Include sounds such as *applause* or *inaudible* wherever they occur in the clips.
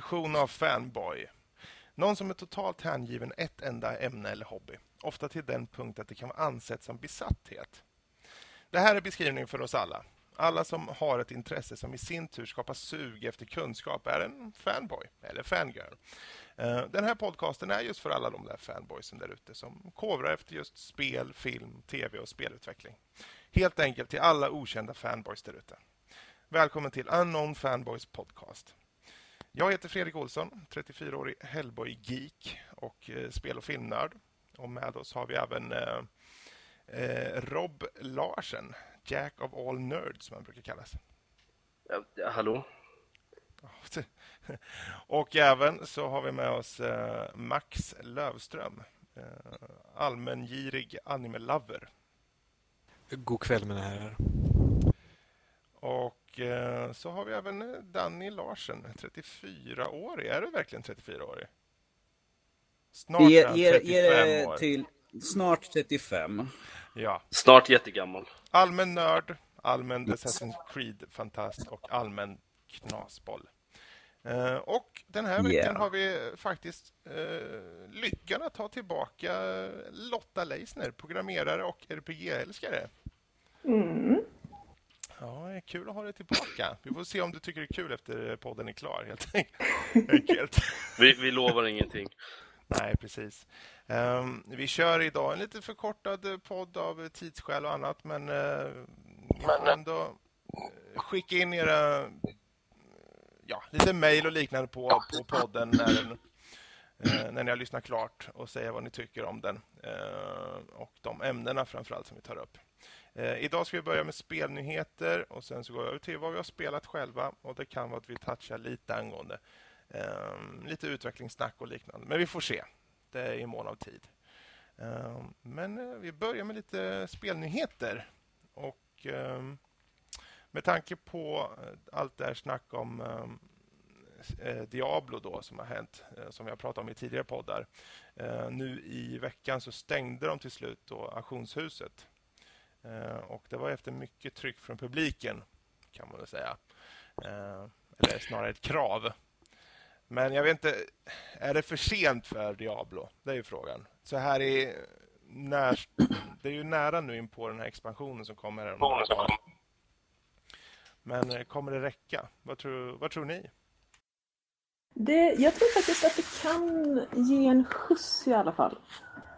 definition av fanboy. Någon som är totalt hängiven ett enda ämne eller hobby. Ofta till den punkt att det kan vara ansett som besatthet. Det här är beskrivningen för oss alla. Alla som har ett intresse som i sin tur skapar sug efter kunskap är en fanboy eller fangirl. Eh, den här podcasten är just för alla de där fanboysen där ute som kovrar efter just spel, film, tv och spelutveckling. Helt enkelt till alla okända fanboys där ute. Välkommen till Unknown Fanboys podcast. Jag heter Fredrik Olsson, 34-årig Hellboy-geek och eh, spel- och filmnörd. Och med oss har vi även eh, eh, Rob Larsen, Jack of all nerds som han brukar kallas. Ja, hallå? *laughs* Och även så har vi med oss eh, Max Lövström, eh, allmängirig anime-lover. God kväll mina herrar. Och så har vi även eh, Danny Larsen, 34-årig. Är du verkligen 34-årig? Snart är han 35 ge, ge år. till snart 35. Ja. Snart jättegammal. Allmän nörd, allmän Assassin's Creed-fantast och allmän knasboll. Uh, och den här veckan yeah. har vi faktiskt uh, lyckan att ta tillbaka Lotta Leisner, programmerare och RPG-älskare. Mm. Ja, det är kul att ha dig tillbaka. Vi får se om du tycker det är kul efter podden är klar, helt *laughs* enkelt. vi, vi lovar ingenting. Nej, precis. Um, vi kör idag en lite förkortad podd av tidsskäl och annat, men, uh, men ändå uh, skicka in era ja, lite mejl och liknande på, på podden när, den, uh, när ni har lyssnat klart och säga vad ni tycker om den och de ämnena framförallt som vi tar upp. Eh, idag ska vi börja med spelnyheter och sen så går vi över till vad vi har spelat själva och det kan vara att vi touchar lite angående eh, lite utvecklingssnack och liknande. Men vi får se. Det är i mån av tid. Ehm, eh, men vi börjar med lite spelnyheter. Och ehm, med tanke på eh, allt det här snack om ehm, eh, Diablo då som har hänt, som vi har pratat om i tidigare poddar. nu i veckan så stängde de till slut då auktionshuset. Eh, och det var efter mycket tryck från publiken kan man väl säga. Eh, eller snarare ett krav men jag vet inte, är det för sent för Diablo? Det är ju frågan. Så här är när, det är ju nära nu in på den här expansionen som kommer här Men eh, kommer det räcka? Vad tror, vad tror ni? Det, jag tror faktiskt att det kan ge en skjuts i alla fall.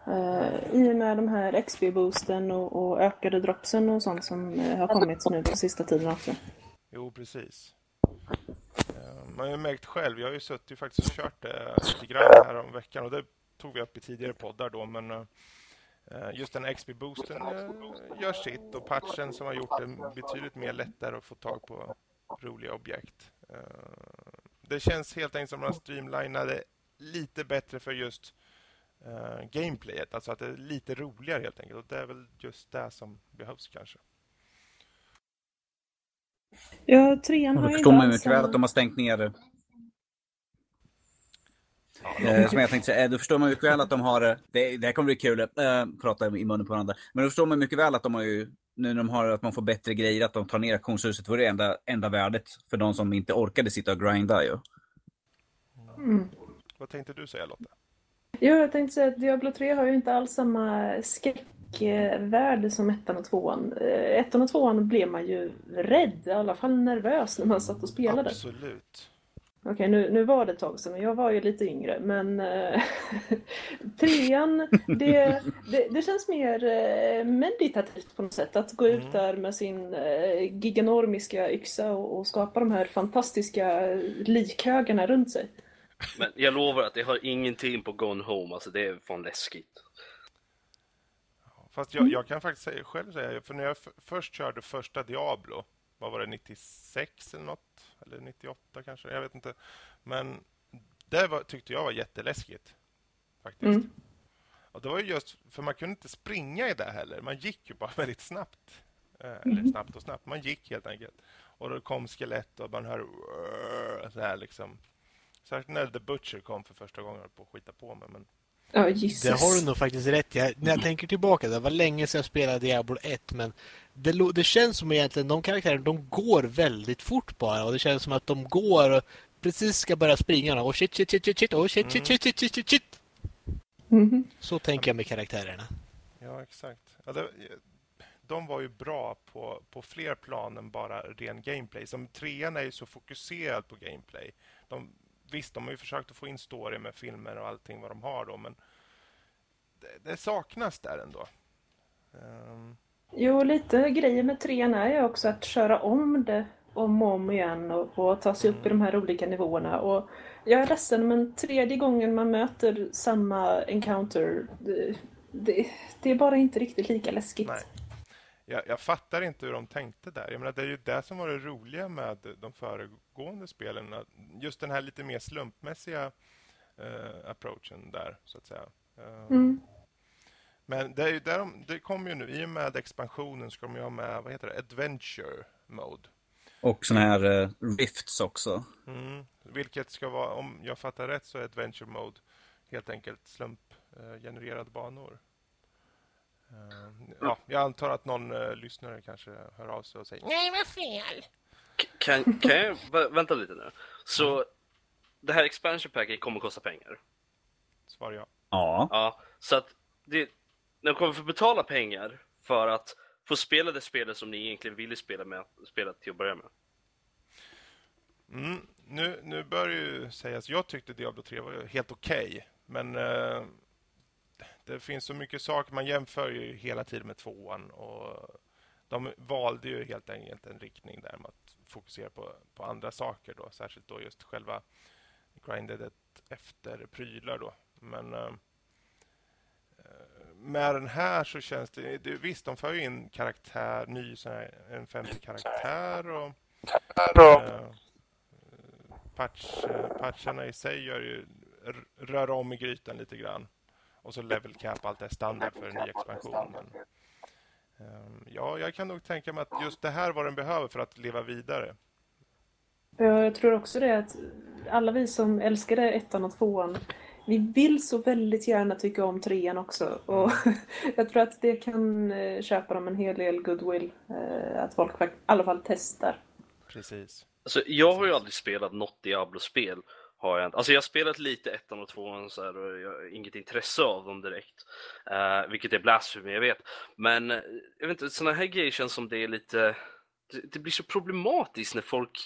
Uh, I och med de här XP-boosten och, och, ökade dropsen och sånt som uh, har kommit nu på sista tiden också. Jo, precis man har ju märkt själv, jag har ju suttit faktiskt och kört det lite grann här om veckan och det tog vi upp i tidigare poddar då, men uh, just den XP-boosten uh, gör sitt och patchen som har gjort det betydligt mer lättare att få tag på roliga objekt. Uh, det känns helt enkelt som att man streamlinade lite bättre för just gameplayet, alltså att det är lite roligare helt enkelt och det är väl just det som behövs kanske. Ja, trean har ju förstår man mycket väl att de har stängt ner. Eh, som jag tänkte säga, eh, då förstår man mycket väl att de har, eh, det, det här kommer bli kul, äh, prata i munnen på varandra. Men då förstår man mycket väl att de har ju, nu när de har, att man får bättre grejer, att de tar ner auktionshuset, var det enda, enda värdet för de som inte orkade sitta och grinda ju. Mm. Vad tänkte du säga Lotta? Jo, jag tänkte säga att Diablo 3 har ju inte alls samma skräck värld som ettan och tvåan. Eh, ettan och tvåan blev man ju rädd, i alla fall nervös när man satt och spelade. Absolut. Okej, nu, nu var det ett tag sedan, jag var ju lite yngre. Men äh, *laughs* trean, det, det, det, känns mer äh, meditativt på något sätt. Att gå ut mm. där med sin äh, giganormiska yxa och, och, skapa de här fantastiska likhögarna runt sig. Men jag lovar att det har ingenting på Gone Home, alltså det är fan läskigt. Fast jag, jag kan faktiskt säga, själv säga, för när jag först körde första Diablo, vad var det, 96 eller något? Eller 98 kanske, jag vet inte. Men det var, tyckte jag var jätteläskigt. Faktiskt. Mm. Och det var just, för man kunde inte springa i det heller. Man gick ju bara *laughs* väldigt snabbt. Eh, eller mm. snabbt och snabbt. Man gick helt enkelt. Och då kom skelett och man hörde så här liksom. Särskilt när The Butcher kom för första gången på att skita på mig. Men Ja, det har du nog faktiskt rätt jag, När jag tänker tillbaka, det var länge sedan jag spelade Diablo 1 men det, det känns som egentligen de karaktärerna de går väldigt fort bara och det känns som att de går precis ska börja springa. Och shit, shit, shit, shit, shit, oh shit, shit, shit, shit, shit, shit, shit. Mhm. Så tänker jag med karaktärerna. Ja, exakt. Ja, det, de var ju bra på, på fler plan än bara ren gameplay. Som trean är ju så fokuserad på gameplay. De, visst, de har ju försökt att få in story med filmer och allting vad de har då, men det, det saknas där ändå. Um, Jo, lite grejer med trean är ju också att köra om det om och om igen och, och ta sig upp i de här olika nivåerna. Och jag är ledsen, men tredje gången man möter samma encounter, det, det, det är bara inte riktigt lika läskigt. nej. Jag, jag fattar inte hur de tänkte där. Jag menar, det är ju det som var det roliga med de föregående spelen. att Just den här lite mer slumpmässiga eh, approachen där, så att säga. Eh, Mm. Men det, är ju där de, det kommer ju nu, i och med expansionen ska de ju ha med, vad heter det, Adventure Mode. Och såna här eh, rifts också. Mm. Vilket ska vara, om jag fattar rätt så är Adventure Mode helt enkelt slumpgenererade banor. Eh, ja, jag antar att någon eh, lyssnare kanske hör av sig och säger nej, vad fel. Kan, kan jag, *laughs* vä- vänta lite nu. Så det här expansion packet kommer kosta pengar. Svar ja. Ja. Ja, så att det, de kommer få betala pengar för att få spela det spelet som ni egentligen ville spela med, spela till att börja med. Mm. Nu, nu bör ju sägas, jag tyckte Diablo 3 var helt okej, men eh, det finns så mycket saker, man jämför ju hela tiden med tvåan och de valde ju helt enkelt en riktning där med att fokusera på, på andra saker då, särskilt då just själva grindet efter prylar då. Men eh, med den här så känns det, det visst de för ju in karaktär, ny sån här, en femte karaktär och eh, patch, eh, patcharna i sig gör ju, rör om i grytan lite grann. Och så level cap, allt är standard för en ny expansion. Men, ja, jag kan nog tänka mig att just det här var den behöver för att leva vidare. Ja, jag tror också det att alla vi som älskade ettan och tvåan, vi vill så väldigt gärna tycka om trean också. Och *laughs* jag tror att det kan eh, köpa dem en hel del goodwill. eh, Att folk i alla fall testar. Precis. Alltså, jag har ju aldrig spelat något Diablo-spel. Har jag inte. Alltså jag har spelat lite ettan och tvåan så här, och jag har inget intresse av dem direkt. Uh, vilket är blasfemi, jag vet. Men eh, jag vet inte, sådana här grejer känns som det är lite... Det, det blir så problematiskt när folk,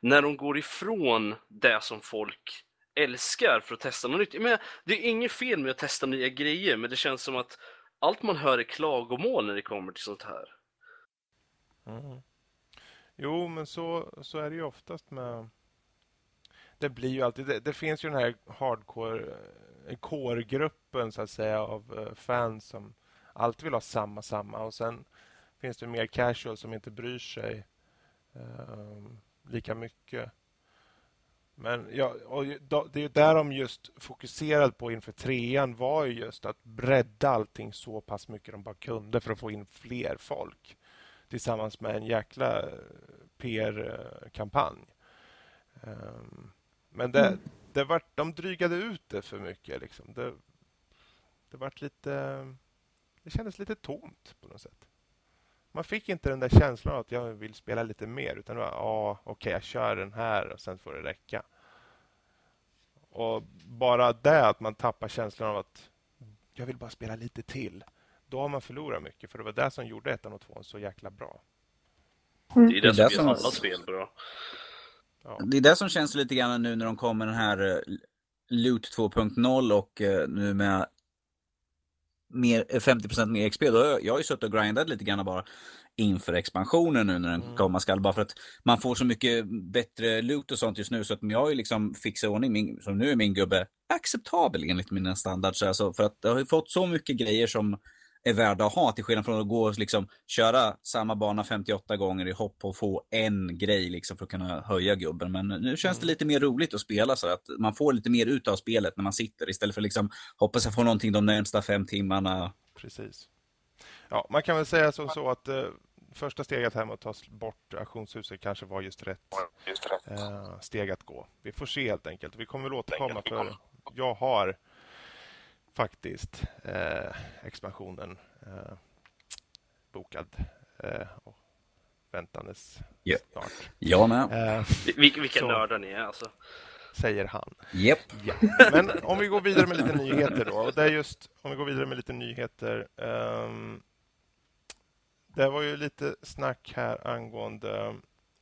när de går ifrån det som folk älskar för att testa något nytt. Jag menar, det är inget fel med att testa nya grejer, men det känns som att allt man hör är klagomål när det kommer till sånt här. Mm. Jo, men så, så är det ju oftast med... Det blir ju alltid... Det, det finns ju den här hardcore eh, kårgruppen så att säga av eh, fans som alltid vill ha samma, samma och sen finns det mer casual som inte bryr sig eh, lika mycket. Men ja, och det är ju där de just fokuserade på inför trean var ju just att bredda allting så pass mycket de bara kunde för att få in fler folk tillsammans med en jäkla eh, PR-kampanj. Um, ehm, men det, det var, de drygade ut det för mycket. Liksom. Det, det vart lite... Det kändes lite tomt på något sätt. Man fick inte den där känslan att jag vill spela lite mer. Utan det var, ja, okej, jag kör den här och sen får det räcka. Och bara det att man tappar känslan av att jag vill bara spela lite till. Då har man förlorat mycket. För det var det som gjorde ettan och tvåan så jäkla bra. Det är det, som gör alla spel bra. Ja. Det är det som känns lite grann nu när de kommer den här eh, Loot 2.0 och eh, nu med mer, eh, 50% mer XP. Då har jag, jag har ju suttit och grindat lite grann bara inför expansionen nu när den Mm. komma skall. Bara för att man får så mycket bättre loot och sånt just nu så att jag har ju liksom fixat ordning min, som nu är min gubbe acceptabel enligt mina standards. Alltså för att jag har ju fått så mycket grejer som är värda att ha till skillnad från att gå och liksom köra samma bana 58 gånger i hopp och få en grej liksom för att kunna höja gubben. Men nu känns det lite mer roligt att spela så att man får lite mer ut av spelet när man sitter istället för liksom hoppas jag får någonting de närmsta fem timmarna. Precis. Ja, man kan väl säga som så att eh, första steget här med att ta bort auktionshuset kanske var just rätt eh, steg att gå. Vi får se helt enkelt. Vi kommer väl återkomma för jag har faktiskt eh, expansionen eh, bokad. Eh, och väntandes Ja. snart. Jag med. Eh, Vil- vilka Så. nördar ni är alltså. säger han. Japp. Ja. Men om vi går vidare med lite nyheter då. Och det är just, om vi går vidare med lite nyheter. ehm, det var ju lite snack här angående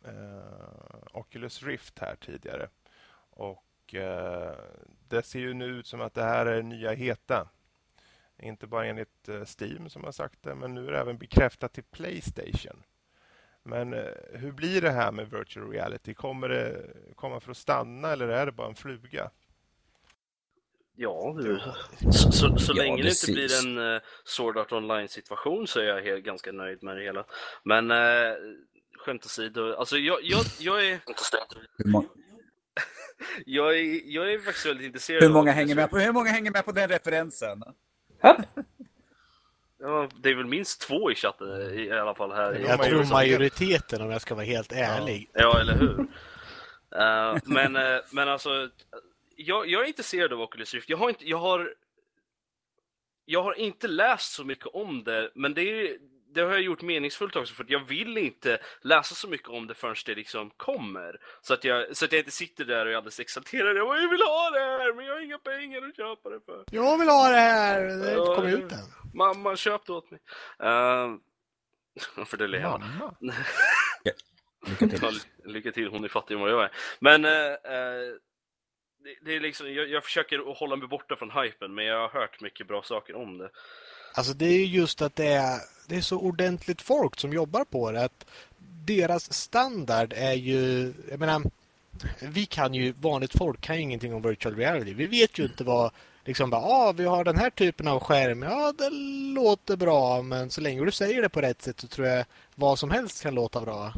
eh, Oculus Rift här tidigare. Och eh, det ser ju nu ut som att det här är nya heta. Inte bara enligt eh, Steam som har sagt det, men nu är det även bekräftat till Playstation. Men eh, hur blir det här med virtual reality? Kommer det komma för att stanna eller är det bara en fluga? Ja. Så, så, så Ja, länge det inte blir precis. en uh, Sword Art Online-situation så är jag helt, ganska nöjd med det hela. Men uh, skämt åsido, alltså jag, jag, jag är... Hur, må- Jag är, jag är faktiskt väldigt intresserad hur, av- många hänger med på, hur många hänger med på den referensen? Ja, det är väl minst två i chatten i, alla fall här. Ja, i- Jag tror majoritet. majoriteten om jag ska vara helt ärlig. Ja, eller hur? Eh, men, eh, men alltså, jag, jag är intresserad av Oculus Rift. Jag har inte, jag har, jag har inte läst så mycket om det, men det, är, det har jag gjort meningsfullt också för att jag vill inte läsa så mycket om det förrän det liksom kommer. Så att jag, så att jag inte sitter där och är alldeles exalterad. Jag, bara, jag vill ha det här, men jag har inga pengar att köpa det för. Jag vill ha det här! Det har inte kommit ut än. Mamma, köp det åt mig. Uh, *laughs* för det ler jag. Lycka till. *laughs* Ja, lycka till, hon är fattigare än vad jag är. Men eh, eh, det, det är liksom, jag, jag försöker att hålla mig borta från hypen, men jag har hört mycket bra saker om det. Alltså det är ju just att det är, det är så ordentligt folk som jobbar på det. Att deras standard är ju, jag menar, vi kan ju, vanligt folk kan ju ingenting om virtual reality. Vi vet ju inte vad, liksom bara, ah, vi har den här typen av skärm. Ja, det låter bra, men så länge du säger det på rätt sätt så tror jag vad som helst kan låta bra.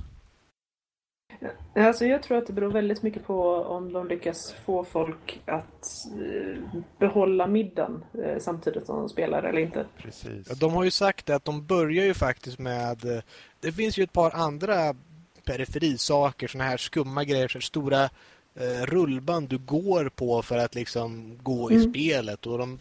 Alltså jag tror att det beror väldigt mycket på om de lyckas få folk att eh, behålla middagen eh, samtidigt som de spelar eller inte. Precis. De har ju sagt det att de börjar ju faktiskt med... eh, Det finns ju ett par andra periferisaker, såna här skumma grejer, så här stora rullband du går på för att liksom gå i Mm. spelet. Och de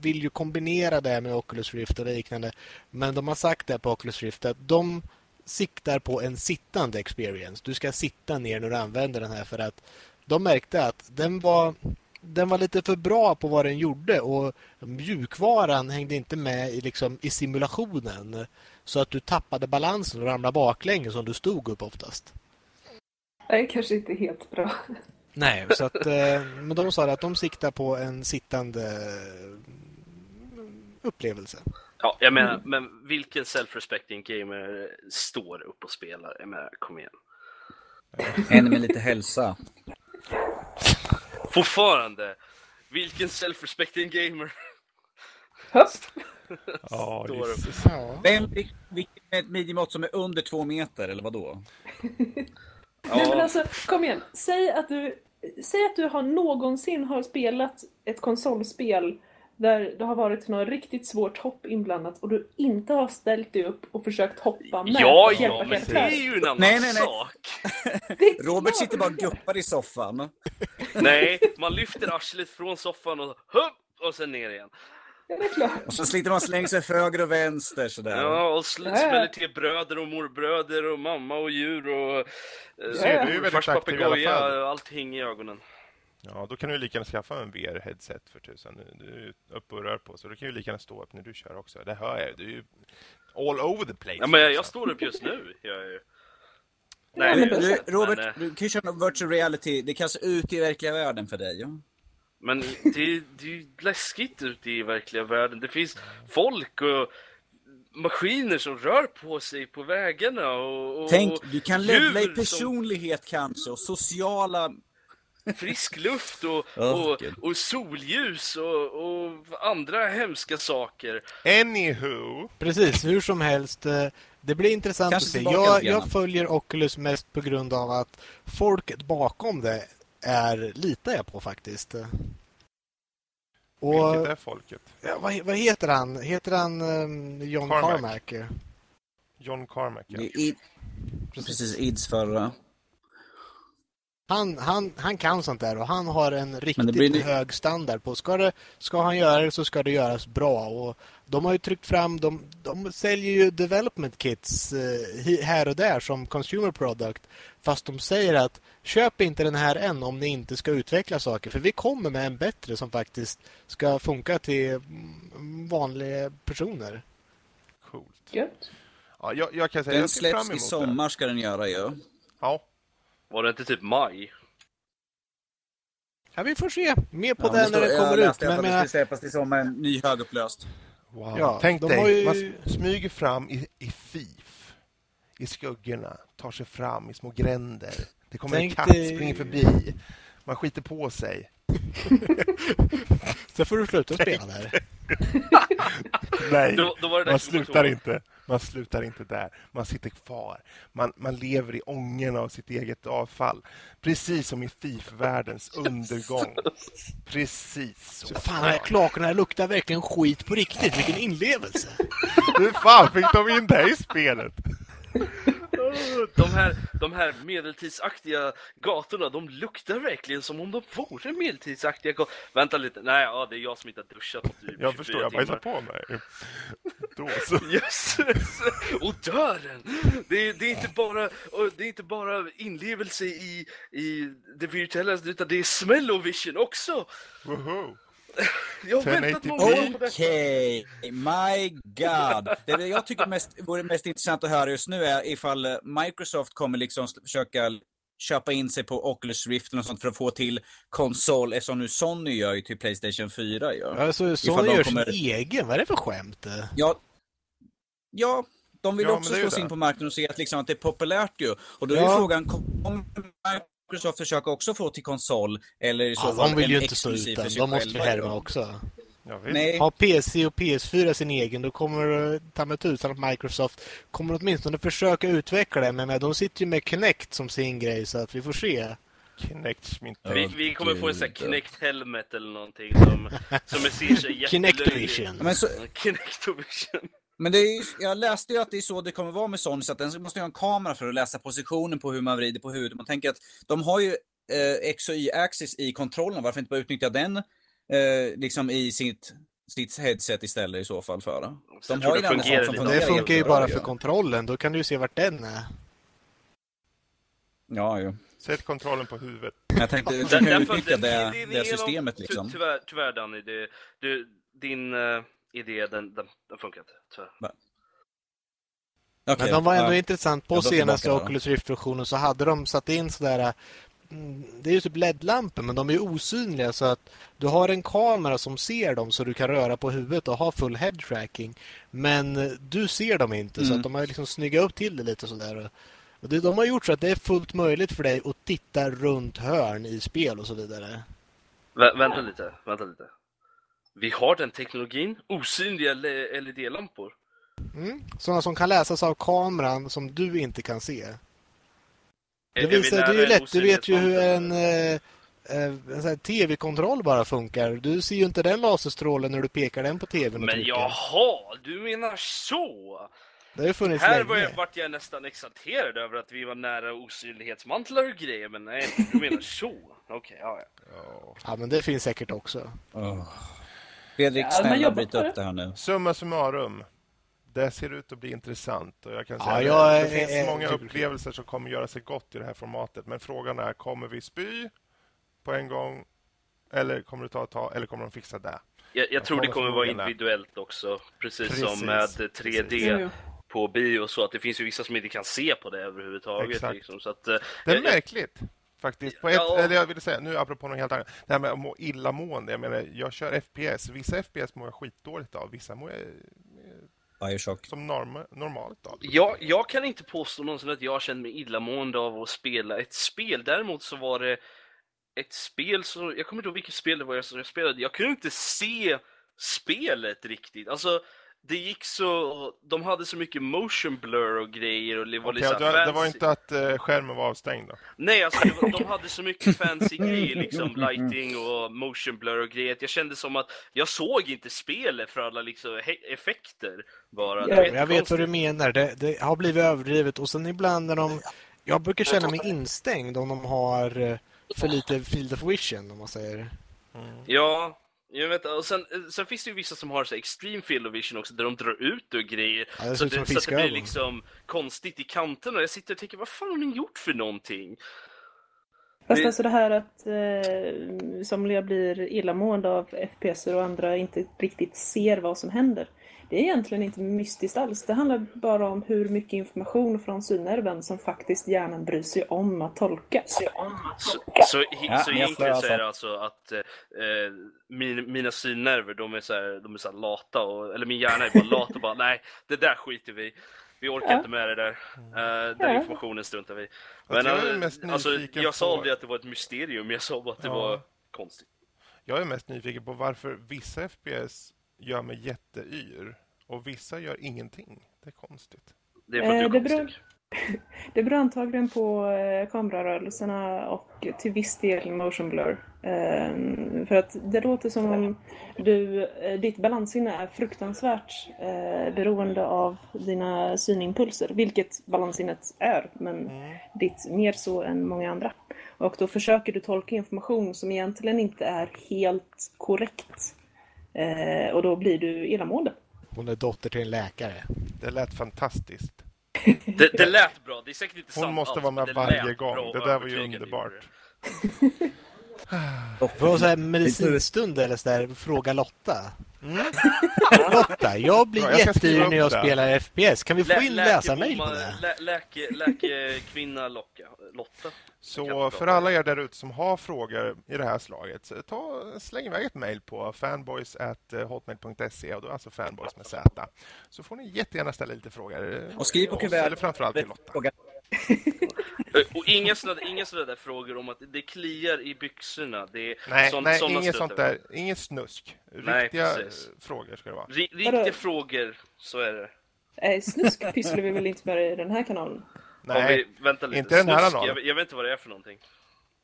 vill ju kombinera det med Oculus Rift och liknande. Men de har sagt det på Oculus Rift att de siktar på en sittande experience. Du ska sitta ner när du använder den här för att de märkte att den var den var lite för bra på vad den gjorde och mjukvaran hängde inte med i, liksom, i simulationen. Så att du tappade balansen och ramlade baklänges som du stod upp oftast. Nej, kanske inte helt bra. Nej, så att, eh, men de sa att de siktar på en sittande upplevelse. Ja, jag menar, men vilken self-respecting gamer står upp och spelar? Jag menar, kom igen. En med lite hälsa. Fortfarande, vilken self-respecting gamer Hopp. Ja, Står upp. Jesus. Ja. Vem, vilket ett midjemått som är under två meter, eller vad då? Nej men alltså, kom igen. Säg att du, säg att du har någonsin har spelat ett konsolspel där det har varit något riktigt svårt hopp inblandat och du inte har ställt dig upp och försökt hoppa med Ja, ja, men det är ju en annan Nej, nej, nej. sak. *laughs* Robert sitter bara och guppar i soffan. Nej, man lyfter arslet från soffan och hupp, och sen ner igen. Ja, det är klart. Och så sliter man slänger sig höger och vänster sådär. Ja, och Ja. smäller till bröder och morbröder och mamma och djur och eh, Ja, du är ju väldigt fars aktiv i alla papegoja, fall. allting i ögonen. Ja, då kan du lika gärna skaffa en VR-headset för tusan. Du- Du är ju uppe och rör på så du kan ju lika gärna stå upp när du kör också. Det hör jag ju. Du är ju all over the place. Ja, men jag, jag står upp just nu. Jag är... Ja, Du, men- du, Robert, Men, du kan ju köra virtual reality. Det se ut i verkliga världen för dig. Ja? Men det, är- det är ju läskigt ute i verkliga världen. Det finns folk och maskiner som rör på sig på vägarna och, och Tänk, du kan levla i djur som- personlighet kanske och sociala... frisk luft och, och, och solljus och, och andra hemska saker. Anywho. Precis, hur som helst. eh, Det blir intressant Kanske att se. Jag, jag följer Oculus mest på grund av att folket bakom det är litar jag på faktiskt. Och Vilket är folket? ja, vad, vad heter han? Heter han um, John Carmack. Carmack? John Carmack, ja. Är id, precis, ids förra. Han, han, han kan sånt där och han har en riktigt blir hög standard på. Ska, det, ska han göra det så ska det göras bra. Och de har ju tryckt fram, de, de säljer ju development kits eh, här och där som consumer product. Fast de säger att köp inte den här än om ni inte ska utveckla saker. För vi kommer med en bättre som faktiskt ska funka till mm, vanliga personer. Coolt. Gött. Ja, jag, jag kan säga Den jag släpps i emot det. sommar ska den göra ju. Ja, Var det inte typ maj? Ja, vi får se. Mer på Ja, den det när den jag kommer ut. Men att det menar, släppas till sommar, en ny högupplöst. wow. Ja, Tänk de dig, har ju- man smyger fram i, i FIF, i skuggorna, tar sig fram i små gränder. Det kommer Tänk en katt, dig- springer förbi. Man skiter på sig. *laughs* så får du sluta spela där. *laughs* Nej, Då, då var det man slutar inte. Man slutar inte där. Man sitter kvar. Man, man lever i ången av sitt eget avfall. Precis som i FIF-världens *laughs* undergång. Precis så. Fan, klakorna luktar verkligen skit på riktigt. Vilken inlevelse. Hur fan fick de in det i spelet? De här, de här medeltidsaktiga gatorna, de luktar verkligen som om de vore medeltidsaktiga gator. Vänta lite, nej, ja, det är jag som inte har duschat på typ 24 Jag förstår, jag bajsar på mig. Då så. *laughs* Jösses! Och dörren! Det är, det, är inte bara, och det är inte bara inlevelse i, i det virtuella, utan det är smell-o-vision också! Woho. Jag har 1080p. väntat många år på detta. Okej, my god. Det jag tycker mest, vore mest intressant att höra just nu är ifall eh, Microsoft kommer liksom försöka köpa in sig på Oculus Rift och sånt för att få till konsol, eftersom nu Sony gör ju till Playstation 4 ju. Alltså, Sony gör kommer- sin egen. Vad är det för skämt? Ja, ja de vill Ja, också slå sig in på marknaden och se att, liksom, att det är populärt ju. Och då är Ja. ju frågan, kommer Microsoft försöka också få till konsol? Eller i så Ja, fall de vill ju en inte stå exklusiv utan. De måste ju härma också. Nej, Har PC och PS4 sin egen, då kommer ta med tusan att Microsoft kommer åtminstone försöka utveckla det. Men de sitter ju med Kinect som sin grej, så att vi får se. Kinect smint. Vi, vi kommer få en sån här. Kinect Helmet eller någonting som, som är ser sig *laughs* Kinect. Vision. men så, *laughs* Kinect Vision. Men det är ju, jag läste ju att det är så det kommer vara med Sony, så att den måste ha en kamera för att läsa positionen på hur man vrider på huvudet. Man tänker att de har ju eh, X och Y-axis i kontrollen, varför inte bara utnyttja den eh, liksom i sitt, sitt headset istället i så fall för det? De har ju det fungerar som. Men det fungerar funkar ju bara för kontrollen. Då kan du ju se vart den är. Ja, ju. Sätt kontrollen på huvudet. Jag tänkte, *laughs* du kan utnyttja det, det- det- det är systemet liksom. Ty, tyvärr, tyvärr Danny, det, du, din eh, idé den, den, den funkar inte. Tyvärr. Okej, Men de var ändå ja. intressant. På senaste. Oculus Rift-versionen så hade de satt in sådär... mm, Det är ju typ LED-lampor, men de är osynliga så att du har en kamera som ser dem så du kan röra på huvudet och ha full head tracking. Men du ser dem inte, så Mm. att de har liksom snyggat upp till det lite sådär. Och det, de har gjort så att det är fullt möjligt för dig att titta runt hörn i spel och så vidare. Vä, vänta lite, vänta lite. Vi har den teknologin, osynliga LED-lampor. Mm. Sådana som kan läsas av kameran som du inte kan se. Det, visar, det är ju lätt. Du vet ju hur en, eh, eh, en tv-kontroll bara funkar. Du ser ju inte den laserstrålen när du pekar den på tvn. Men trycker. jaha, du menar så? Det har ju funnits Här länge. var jag, vart jag nästan exalterad över att vi var nära osynlighetsmantlar och grejer, men nej, du menar så? Okej, ja, ja. Ja, men det finns säkert också. Åh. Fredrik, Ja, snälla bryt upp det. här nu. Summa summarum. Det ser ut att bli intressant och jag kan Ja, säga jag det. är- det finns är- många tycker- upplevelser som kommer göra sig gott i det här formatet. Men frågan är, kommer vi spy på en gång? Eller kommer det ta ett tag? Eller kommer de fixa det? Jag, jag tror det kommer vara individuellt också, precis, Precis, som med 3D precis. På bio och så, att det finns ju vissa som inte kan se på det överhuvudtaget. Liksom, så att, eh, Det är jag- jag- märkligt. Faktiskt. På ett, Ja. eller jag vill säga, nu apropå något helt annat. Det här med att må illamående. Jag menar, jag kör FPS. Vissa FPS mår jag skitdåligt av. Vissa mår jag eh, Bioshock. som norm, normalt av. Jag, jag kan inte påstå någonsin att jag känner mig illamående av att spela ett spel. Däremot så var det ett spel, så, jag kommer inte ihåg vilket spel det var jag, som jag spelade. Jag kunde inte se spelet riktigt. Alltså, det gick så... De hade så mycket motion blur och grejer och det var Okej, lite det, det var fancy. inte att eh, skärmen var avstängd då? Nej, alltså var, de hade så mycket fancy grejer, liksom lighting och motion blur och grejer. Jag kände som att jag såg inte spelet för alla liksom effekter bara. Var Jag vet vad du menar. Det, det har blivit överdrivet och sen ibland när de Jag brukar känna mig instängd om de har eh, för lite field of vision, om man säger. Ja, jag vet och sen, sen finns det ju vissa som har så extreme field of vision också, där de drar ut ur grejer. Ja, det så, det, så att det blir liksom konstigt i kanterna. Jag sitter och tänker, vad fan har ni gjort för någonting? Fast Det- alltså det här att eh, somliga blir illamående av FPS och andra inte riktigt ser vad som händer. Det är egentligen inte mystiskt alls. Det handlar bara om hur mycket information från synnerven som faktiskt hjärnan bryr sig om att tolka. Så, så, Ja, så egentligen så slår är det alltså att eh, min, mina synnerver, de är så här, de är så här lata, och, eller min hjärna är bara lat och bara nej, det där skiter vi. Vi orkar Ja. inte med det där. Uh, den Ja. informationen struntar vi Men jag är eh, mest alltså, jag sa på- aldrig att det var ett mysterium, jag sa bara att det Ja. var konstigt. Jag är mest nyfiken på varför vissa FPS gör mig jätteyr och vissa gör ingenting. Det är konstigt. Det är för att Eh, du är det beror-. *laughs* Det beror antagligen på eh, kamerarörelserna och till viss del motion blur. Eh, för att det låter som om du, eh, ditt balanssinne är fruktansvärt beroende av dina synimpulser, vilket balanssinnet är, men ditt mer så än många andra. Och då försöker du tolka information som egentligen inte är helt korrekt. Eh, och då blir du illamående. Hon är dotter till en läkare. Det lät fantastiskt. *laughs* Det, det lät bra, det är säkert inte Hon sant måste alls, vara med varje gång. Det där var ju underbart. Det. Får jag en medicinstund eller sådär, fråga Lotta. Mm. *laughs* Lotta, jag blir Ja, upp när jag det. spelar FPS. Kan vi få Lä- in läsarmail på det? lä- Läke, läkekvinna Locka, Lotta. Så för alla er där ute som har frågor i det här slaget, så ta, släng iväg ett mejl på fanboys.hotmail.se och då alltså fanboys med Z. Så får ni jättegärna ställa lite frågor. Och skriv på Oss, kuvertet. Eller framförallt till Lotta. Eh, Och inga sådana, inga sådana där frågor om att det kliar i byxorna. Det är Nej, sån- nej inget sånt där. Inget snusk. Nej, Riktiga precis. eh, frågor ska det vara. Vadå? Riktiga frågor, så är det. Eh, snusk pysslar vi väl inte med i den här kanalen? Nej, vi, vänta lite. inte den här Snusk, analen. jag, jag vet inte vad det är för någonting.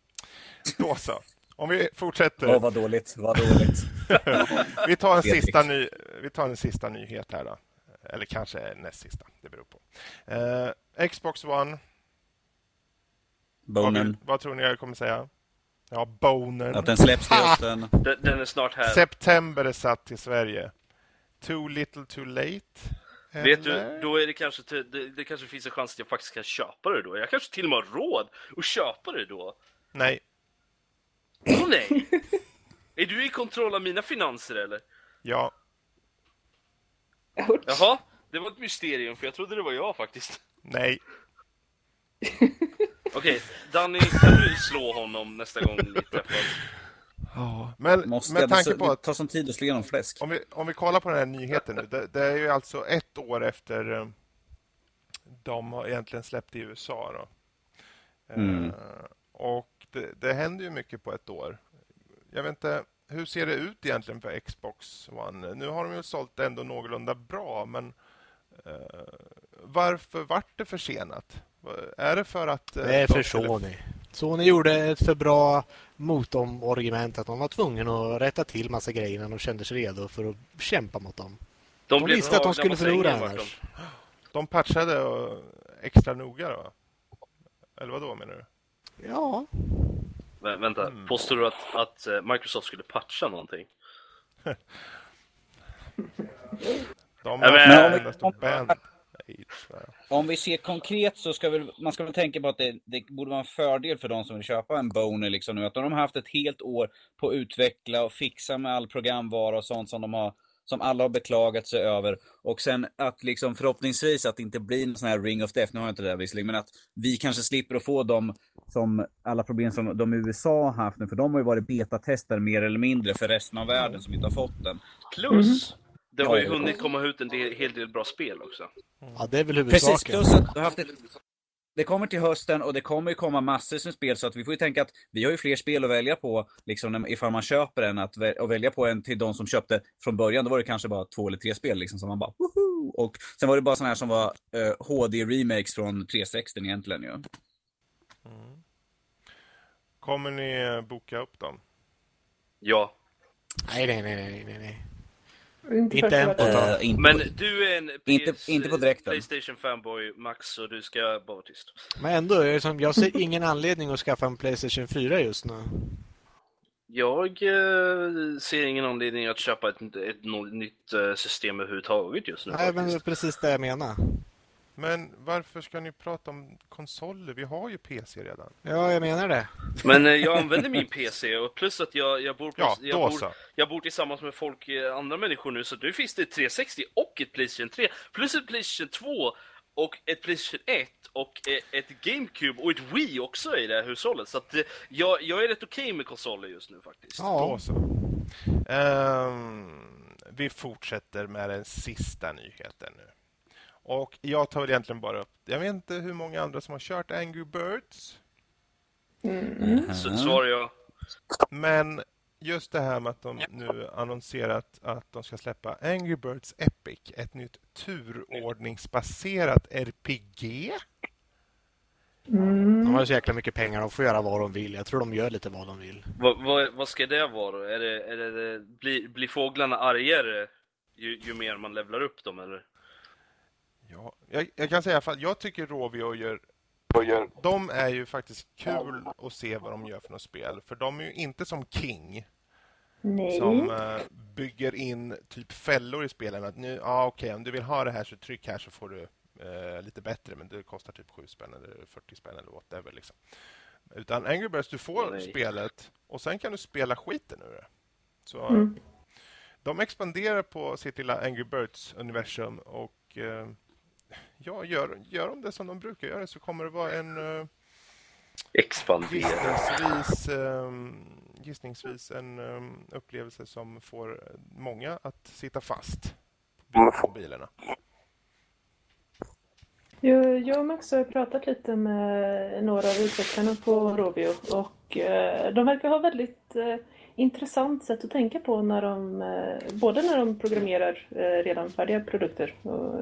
*laughs* då så. Om vi fortsätter. Åh, vad dåligt. Vad dåligt. *laughs* Vi tar en sista, ny, vi tar en sista nyhet här då. Eller kanske näst sista, det beror på. Eh, Xbox One, vad, Bonen. vill- vad tror ni jag kommer säga? Ja, bonen. Att den släpps till hösten. Den, den är snart här. September är satt till Sverige. Too little too late? Vet du, Eller? då är det kanske, till- det, det kanske finns en chans att jag faktiskt kan köpa det då. Jag kanske till och med har råd att köpa det då. Nej, Åh nej! är du i kontroll av mina finanser eller? ja. Ouch. Jaha, det var ett mysterium för jag trodde det var jag faktiskt. Nej. *laughs* Okej, Danny, kan du slå honom nästa gång vi träffas? Men Måste med tanke på att tar sån tid att slå igenom fläsk. Om vi, om vi kollar på den här nyheten nu. Det, det är ju alltså ett år efter eh, de har egentligen släppt i USA. Då. Mm. Eh, och det, det händer ju mycket på ett år. Jag vet inte, hur ser det ut egentligen för Xbox One? Nu har de ju sålt ändå någorlunda bra, men eh, varför vart det försenat? Är det för att... eh, Det är de för skulle- Sony. Sony gjorde ett för bra motorargument att de var tvungna att rätta till massa grejer när de kände sig redo för att kämpa mot dem. De blev visste att de skulle förlora de. annars. De patchade och extra noga då? Eller vad då menar du? Ja, Vä vänta, Mm. påstår du att, att eh, Microsoft skulle patcha någonting? *laughs* De har men- men, om band. Om vi ser konkret så ska väl, man ska väl tänka på att det, det borde vara en fördel för de som vill köpa en boner liksom nu. Att de har haft ett helt år på att utveckla och fixa med all programvara och sånt som de har som alla har beklagat sig över. Och sen att liksom förhoppningsvis att det inte blir en sån här ring of death, nu har jag inte det där visserligen, men att vi kanske slipper att få de, som, alla problem som de i USA har haft nu, för de har ju varit betatester mer eller mindre för resten av världen som inte har fått den. Plus, det har ju hunnit komma ut en del, hel del bra spel också. ja det är väl Precis, huvudsaken. plus att du har haft ett, det kommer till hösten och det kommer ju komma massor med spel så att vi får ju tänka att vi har ju fler spel att välja på liksom ifall man köper en att vä- och välja på en till de som köpte från början. Då var det kanske bara två eller tre spel liksom som man bara woho! Och sen var det bara sådana här som var eh, HD-remakes från 360 egentligen ju. Kommer ni boka upp dem? Ja. Nej, nej, nej, nej, nej. Inte, Inte än på ett Eh, inte Men på- du är en Inte- PS, inte på direkten. Playstation fanboy Max och du ska bara vara tyst. Men ändå, är det som, jag ser ingen anledning att skaffa en Playstation 4 just nu. Jag eh, ser ingen anledning att köpa ett, ett, no- nytt eh, system överhuvudtaget just nu. Nej, men det är faktiskt. precis det jag menar. Men varför ska ni prata om konsoler? Vi har ju PC redan. Ja, jag menar det. Men eh, jag använder min PC och plus att jag, jag, bor, på, Ja, jag, då bor, så. jag bor tillsammans med folk, eh, andra människor nu, så nu finns det 360 och ett Playstation 3, plus ett Playstation 2 och ett Playstation 1 och eh, ett GameCube och ett Wii också i det här hushållet. Så att eh, jag, jag är rätt okej med konsoler just nu faktiskt. Då Ja, så. Ehm, vi fortsätter med den sista nyheten nu. Och jag tar väl egentligen bara upp, jag vet inte hur många andra som har kört Angry Birds. Mm. Svarar jag, Men just det här med att de nu annonserat att de ska släppa Angry Birds Epic, ett nytt turordningsbaserat RPG. de har så jäkla mycket pengar, de får göra vad de vill. Jag tror de gör lite vad de vill. vad, vad, vad ska det vara då? Är det, är det, blir, blir fåglarna argare ju, ju mer man levlar upp dem eller? Ja, jag, jag kan säga fall, jag tycker Rovio gör de är ju faktiskt kul att se vad de gör för något spel. För de är ju inte som King Nej. som eh, bygger in typ fällor i spelen. Att nu, ja okej, om du vill ha det här så tryck här så får du eh, lite bättre. Men det kostar typ 7 spänn eller 40 spänn eller whatever liksom. Utan Angry Birds, du får Nej. spelet och sen kan du spela skiten ur det. Så Mm. de expanderar på sitt lilla Angry Birds-universum och eh, ja, gör, gör de det som de brukar göra så kommer det vara en eh, Expandera. gissningsvis, eh, gissningsvis en eh, upplevelse som får många att sitta fast på bilarna. Jag, jag och Max har pratat lite med några av utvecklarna på Rovio och eh, de verkar ha väldigt eh, intressant sätt att tänka på när de, eh, både när de programmerar redan färdiga produkter och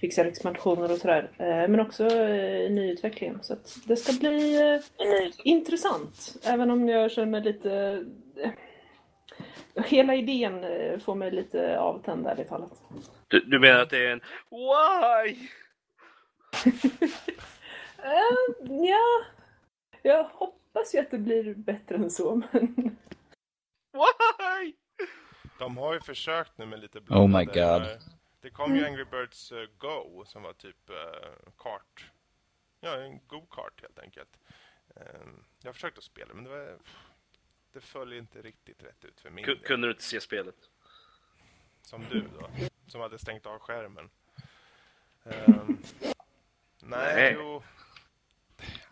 fixar expansioner och sådär, eh, men också eh, nyutvecklingen. Så att det ska bli eh, intressant, även om jag känner mig lite... Hela idén får mig lite avtänd, ärligt talat. Du, du menar att det är en Why? *laughs* Eh, ja, jag hoppas ju att det blir bättre än så, men Why? De har ju försökt nu med lite Oh my blandade- God. Det kom ju Angry Birds eh, Go som var typ uh, kart. Ja, en go-kart helt enkelt. Ehm, jag försökte att spela men det, var, det föll inte riktigt rätt ut för del. Kunde du inte se spelet? Som du då, som hade stängt av skärmen. Ehm, *laughs* nej, Nej. jo.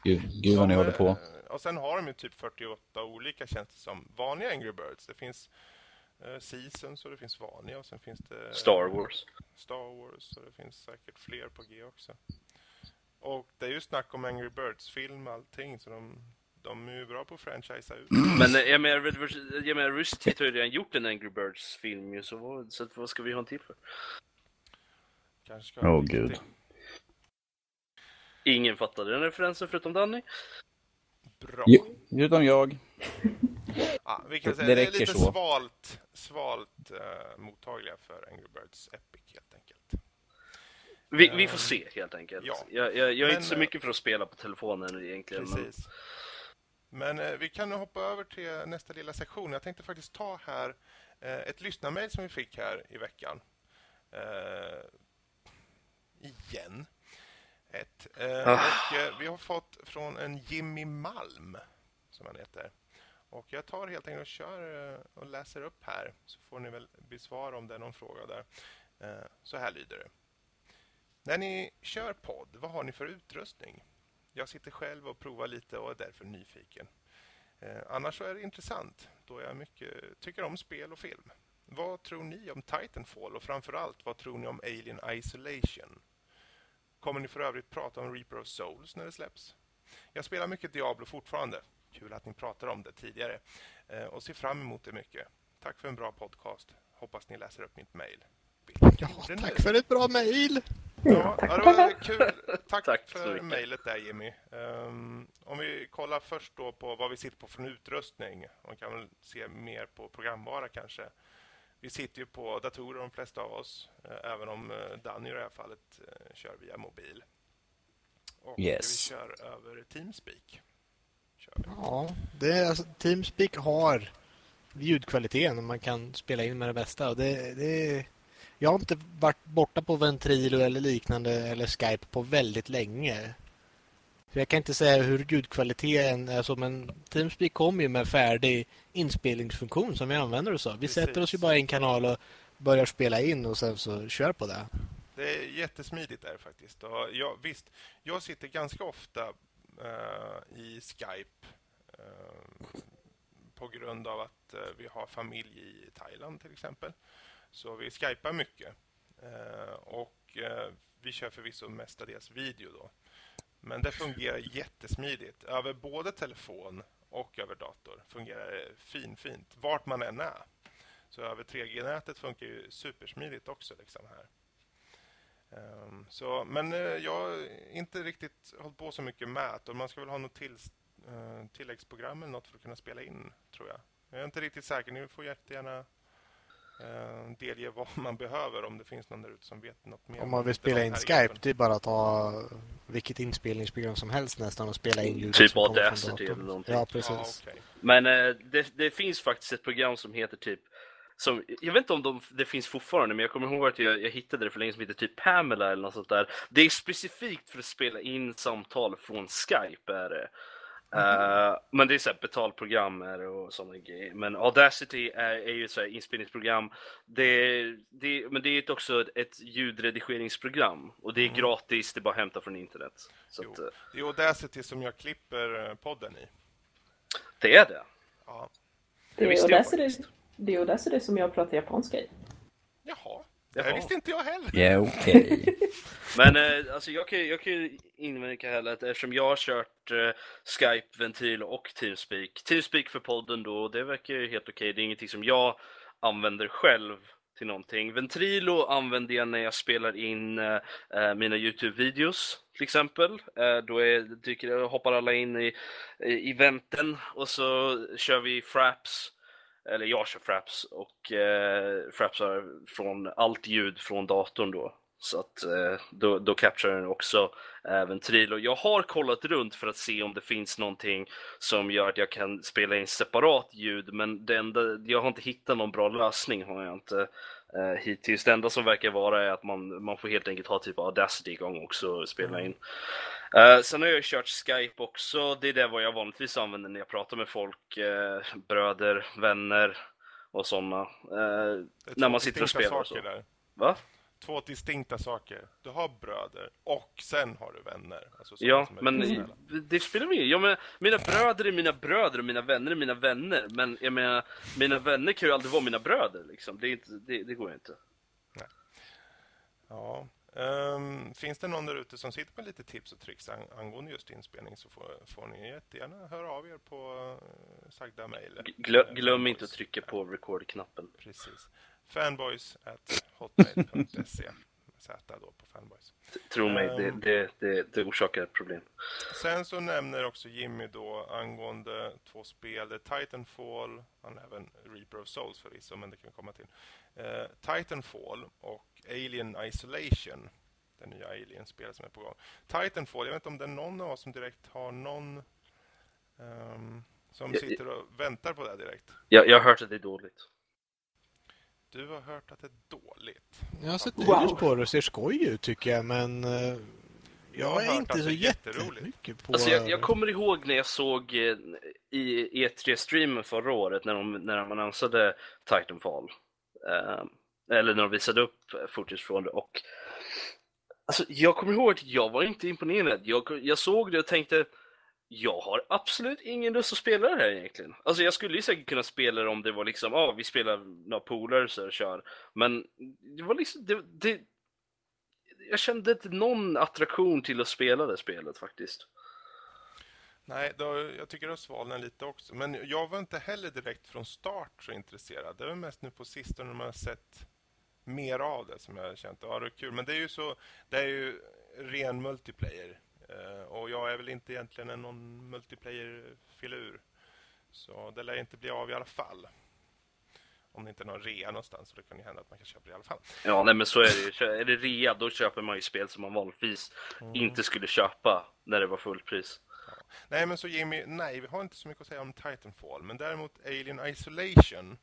Gud, gud vad ni håller på. eh, Och sen har de ju typ 48 olika tjänster som vanliga Angry Birds. Det finns eh, Seasons och det finns vanliga och sen finns det Star Wars. Star Wars och det finns säkert fler på G också. Och det är ju snack om Angry Birds-film och allting så de, de är ju bra på att franchisea ut. *clears throat* Men eh, jag menar, Red vs- jag menar har ju redan gjort en Angry Birds-film ju, så, vad, så vad ska vi ha en till för? Kanske ska Åh, riktig. gud. Ingen fattade den referensen förutom Danny. Bra. Jo, utom jag. Ja, vi kan Det- säga det det är lite så. svalt, svalt eh, mottagliga för Angry Birds Epic helt enkelt. Vi, vi får se helt enkelt. Ja. Jag, jag, jag är Men, inte så eh, mycket för att spela på telefonen egentligen. Men, Precis. Men eh, vi kan nu hoppa över till nästa lilla sektion. Jag tänkte faktiskt ta här eh, ett lyssnarmail som vi fick här i veckan. Eh, igen. Ett. Eh, Ah. och, eh, vi har fått från en Jimmy Malm, som han heter. Och jag tar helt enkelt och kör eh, och läser upp här, så får ni väl besvara om det är någon fråga där. Eh, så här lyder det. När ni kör podd, vad har ni för utrustning? Jag sitter själv och provar lite och är därför nyfiken. Eh, annars så är det intressant då jag mycket tycker om spel och film. Vad tror ni om Titanfall och framförallt vad tror ni om Alien Isolation? Kommer ni för övrigt prata om Reaper of Souls när det släpps? Jag spelar mycket Diablo fortfarande. Kul att ni pratar om det tidigare. Eh, och ser fram emot det mycket. Tack för en bra podcast. Hoppas ni läser upp mitt mejl. Ja, tack för ett bra mejl! Ja, tack, ja, det var kul. Tack, Tack för mejlet där Jimmy. Ehm, om vi kollar först då på vad vi sitter på för utrustning. Man kan väl se mer på programvara kanske. Vi sitter ju på datorer de flesta av oss, eh, även om eh, Danny i det här fallet kör via mobil. Och Yes. vi kör över Teamspeak. Kör. Ja, det är, alltså, Teamspeak har ljudkvaliteten och man kan spela in med det bästa. Och det, det, jag har inte varit borta på Ventrilo eller liknande eller Skype på väldigt länge. Så jag kan inte säga hur ljudkvaliteten är så, men Teamspeak kommer ju med färdig inspelningsfunktion som vi använder oss av. Vi Precis. sätter oss ju bara i en kanal och börjar spela in och sen så kör på det. Det är jättesmidigt där faktiskt. Och jag, visst, jag sitter ganska ofta eh, i Skype eh, på grund av att eh, vi har familj i Thailand till exempel. Så vi skypar mycket. Eh, och eh, vi kör förvisso mestadels video då. Men det fungerar jättesmidigt. Över både telefon och över dator fungerar det fin, fint. Vart man än är. Så över 3G-nätet funkar ju supersmidigt också liksom här. Ehm, så, men eh, jag har inte riktigt hållit på så mycket med. Och Man ska väl ha något till, eh, tilläggsprogram eller något för att kunna spela in, tror jag. Jag är inte riktigt säker. Ni får jättegärna eh, delge vad *laughs* man behöver om det finns någon där ute som vet något mer. Om man vill spela in Skype, gruppen. det är bara att ha vilket inspelningsprogram som helst nästan och spela in ljudet Typ Audacity datorn. eller någonting. Ja, Ja, precis. okej. Men eh, det, det finns faktiskt ett program som heter typ som, jag vet inte om de, det finns fortfarande, men jag kommer ihåg att jag, jag hittade det för länge som heter typ Pamela eller något sånt där. Det är specifikt för att spela in samtal från Skype är det. Eh, men det är så här betalprogram och sådana grejer. Men Audacity är, är ju ett så här inspelningsprogram. Det, det, men det är också ett ljudredigeringsprogram. Och det är gratis, det är bara att hämta från internet. Så Jo. att, eh, Det är Audacity som jag klipper eh, podden i. det är det. Ja. Det är Audacity. Det är Audacity som jag pratar japanska i. Jaha, det här visste inte jag heller. Ja, okej. *laughs* Men eh, alltså jag kan, jag kan ju invända heller att eftersom jag har kört eh, Skype, Ventil och Teamspeak. Teamspeak för podden då, det verkar ju helt okej. Det är ingenting som jag använder själv till någonting. Ventrilo använder jag när jag spelar in eh, eh, mina Youtube-videos till exempel. Eh, då är, dyker, hoppar alla in i, i eventen och så kör vi Fraps eller jag kör Fraps och eh, Frapsar från allt ljud från datorn då. Så att eh, då, då capturar den också även trilo. Jag har kollat runt för att se om det finns någonting som gör att jag kan spela in separat ljud, men det enda, jag har inte hittat någon bra lösning har jag inte eh, hittills. Det enda som verkar vara är att man, man får helt enkelt ha typ Audacity igång också och spela in. Eh, sen har jag kört Skype också. Det är det vad jag vanligtvis använder när jag pratar med folk, eh, bröder, vänner och sådana. Eh, när man sitter och spelar och så. där. Va? Två distinkta saker. Du har bröder och sen har du vänner. Alltså Ja, men det spelar ingen menar, Mina bröder är mina bröder och mina vänner är mina vänner. Men jag menar, mina vänner kan ju aldrig vara mina bröder liksom. Det, inte, det, det går inte. Ja. Ehm, finns det någon där ute som sitter med lite tips och tricks ang- angående just inspelning så får, får ni jättegärna höra av er på uh, sagda mejl. Glö, glöm inte att trycka på record-knappen. Precis. Fanboys at hotmail.se. Z då på fanboys. Tro mig, det, Ehm. det, det, det orsakar ett problem. Sen så nämner också Jimmy då angående två spel, det är Titanfall, han även Reaper of Souls förvisso, men det kan vi komma till. Eh, Titanfall och Alien Isolation, det nya Alien-spel som är på gång. Titanfall, jag vet inte om det är någon av oss som direkt har någon ehm, som sitter och väntar på det direkt. Jag, jag har hört att det är dåligt. Du har hört att det är dåligt. Jag har sett Wow. videos på det och ser skoj ut tycker jag, men eh, Jag jag är inte så jättemycket på... Alltså jag, jag kommer ihåg när jag såg eh, i E3-streamen förra året när de, när de annonsade Titanfall. Eh, eller när de visade upp footage från det och Alltså jag kommer ihåg att jag var inte imponerad. Jag, jag såg det och tänkte jag har absolut ingen lust att spela det här egentligen. Alltså jag skulle ju säkert kunna spela det om det var liksom, ja ah, vi spelar några polare så kör. Men det var liksom, det, det, jag kände inte någon attraktion till att spela det spelet faktiskt. Nej, då, jag tycker det har svalnat lite också. Men jag var inte heller direkt från start så intresserad. Det var mest nu på sistone när man har sett mer av det som jag har känt. Ja, det är kul. Men det är ju så, det är ju ren multiplayer. Eh, och jag är väl inte egentligen en någon multiplayer-filur. Så det lär inte bli av i alla fall. Om det inte är någon rea någonstans, så det kan ju hända att man kan köpa det i alla fall. Ja, nej men så är det ju. Är det rea, då köper man ju spel som man vanligtvis inte skulle köpa när det var fullpris. Nej, men så Jimmy, nej, vi har inte så mycket att säga om Titanfall, men däremot Alien Isolation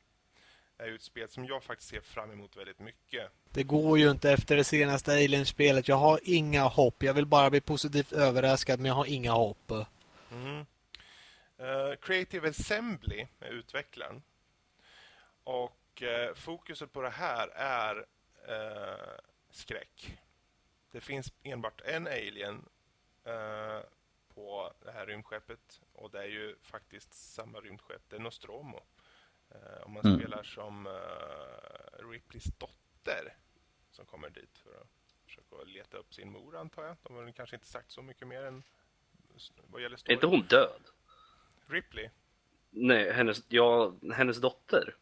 är ju ett spel som jag faktiskt ser fram emot väldigt mycket. Det går ju inte efter det senaste Alien-spelet. Jag har inga hopp. Jag vill bara bli positivt överraskad, men jag har inga hopp. Mm. Eh, Creative Assembly är utvecklaren. Och eh, fokuset på det här är eh, skräck. Det finns enbart en alien på det här rymdskeppet och det är ju faktiskt samma rymdskepp, det är Nostromo. Eh, om man Mm. spelar som eh, Ripleys dotter som kommer dit för att försöka leta upp sin mor antar jag. De har kanske inte sagt så mycket mer än vad gäller Är story. inte hon död? Ripley? Nej, hennes, ja, hennes dotter.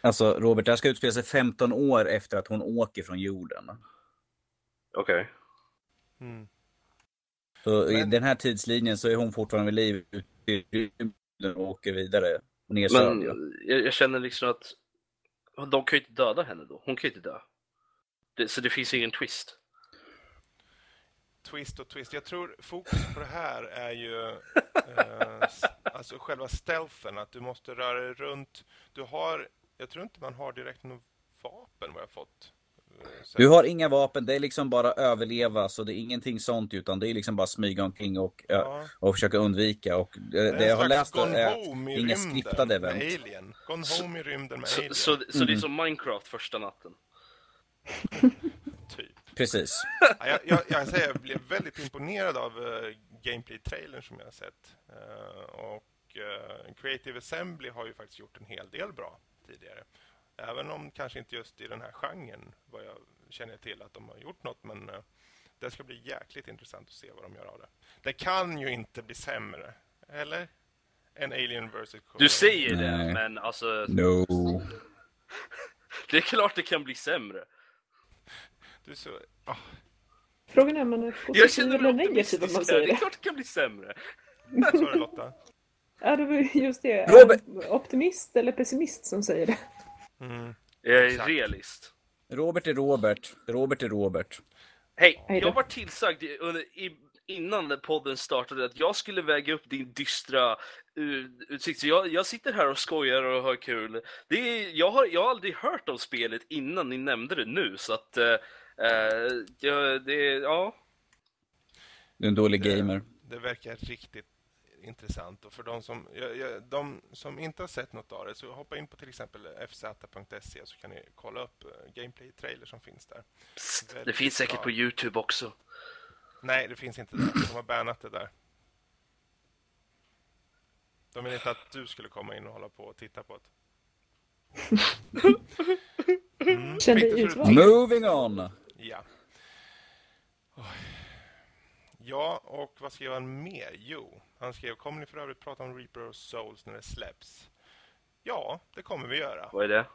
Alltså Robert, det här ska utspela sig 15 år efter att hon åker från jorden. Okej. Mm. Så i Men- den här tidslinjen så är hon fortfarande vid liv ute i rymden och åker vidare och Men nedsövd. ja. jag, jag känner liksom att de kan ju inte döda henne då. Hon kan ju inte dö. Det, så det finns ingen twist. Twist och twist. Jag tror fokus på det här är ju eh, alltså själva stealthen, att du måste röra dig runt. Du har, jag tror inte man har direkt något vapen vad jag fått. Eh, så- Du har inga vapen, det är liksom bara överleva, så det är ingenting sånt utan det är liksom bara smyga omkring och, Ja. och försöka undvika. Och det, Det är det jag har läst är att inga skriptade med event. Alien. Gone Så- Home i rymden med Så, Alien. så, så det är som Minecraft första natten. Typ. Precis. Ja, jag, jag, jag, säger, jag blev väldigt imponerad av uh, gameplay-trailern som jag har sett. Eh, och eh, Creative Assembly har ju faktiskt gjort en hel del bra tidigare. Även om kanske inte just i den här genren, vad jag känner till att de har gjort något. Men eh, det ska bli jäkligt intressant att se vad de gör av det. Det kan ju inte bli sämre, eller? En Alien vs. Du säger det, Nej. men alltså No. *laughs* det är klart det kan bli sämre. Du är så... ah, Frågan är om man är Jag positiv känner eller negativ om man säger Det är det. klart det kan bli sämre. vad sa du Lotta? Ja, det var just det. Robert! Optimist eller pessimist som säger det. Mm. Jag är Exakt. realist. Robert är Robert. Robert är Robert. Hej, jag var tillsagd under, i, innan podden startade att jag skulle väga upp din dystra uh, utsikt. Så jag, jag sitter här och skojar och har kul. Det är, jag, har, jag har aldrig hört om spelet innan ni nämnde det nu, så att... Uh, ja, det, ja. Du är en dålig gamer. Det verkar riktigt intressant. Och för de som, ja, ja, de som inte har sett något av det, så hoppa in på till exempel fz.se så kan ni kolla upp uh, gameplay-trailer som finns där. Psst, det finns säkert bra. på Youtube också. Nej, det finns inte där. De har bannat det där. De vill inte att du skulle komma in och hålla på och titta på det. Mm. Förut- Moving on! Ja. Ja, och vad skrev han mer? Jo, han skrev Kommer ni för övrigt prata om Reaper of Souls när det släpps? Ja, det kommer vi göra. Vad är det?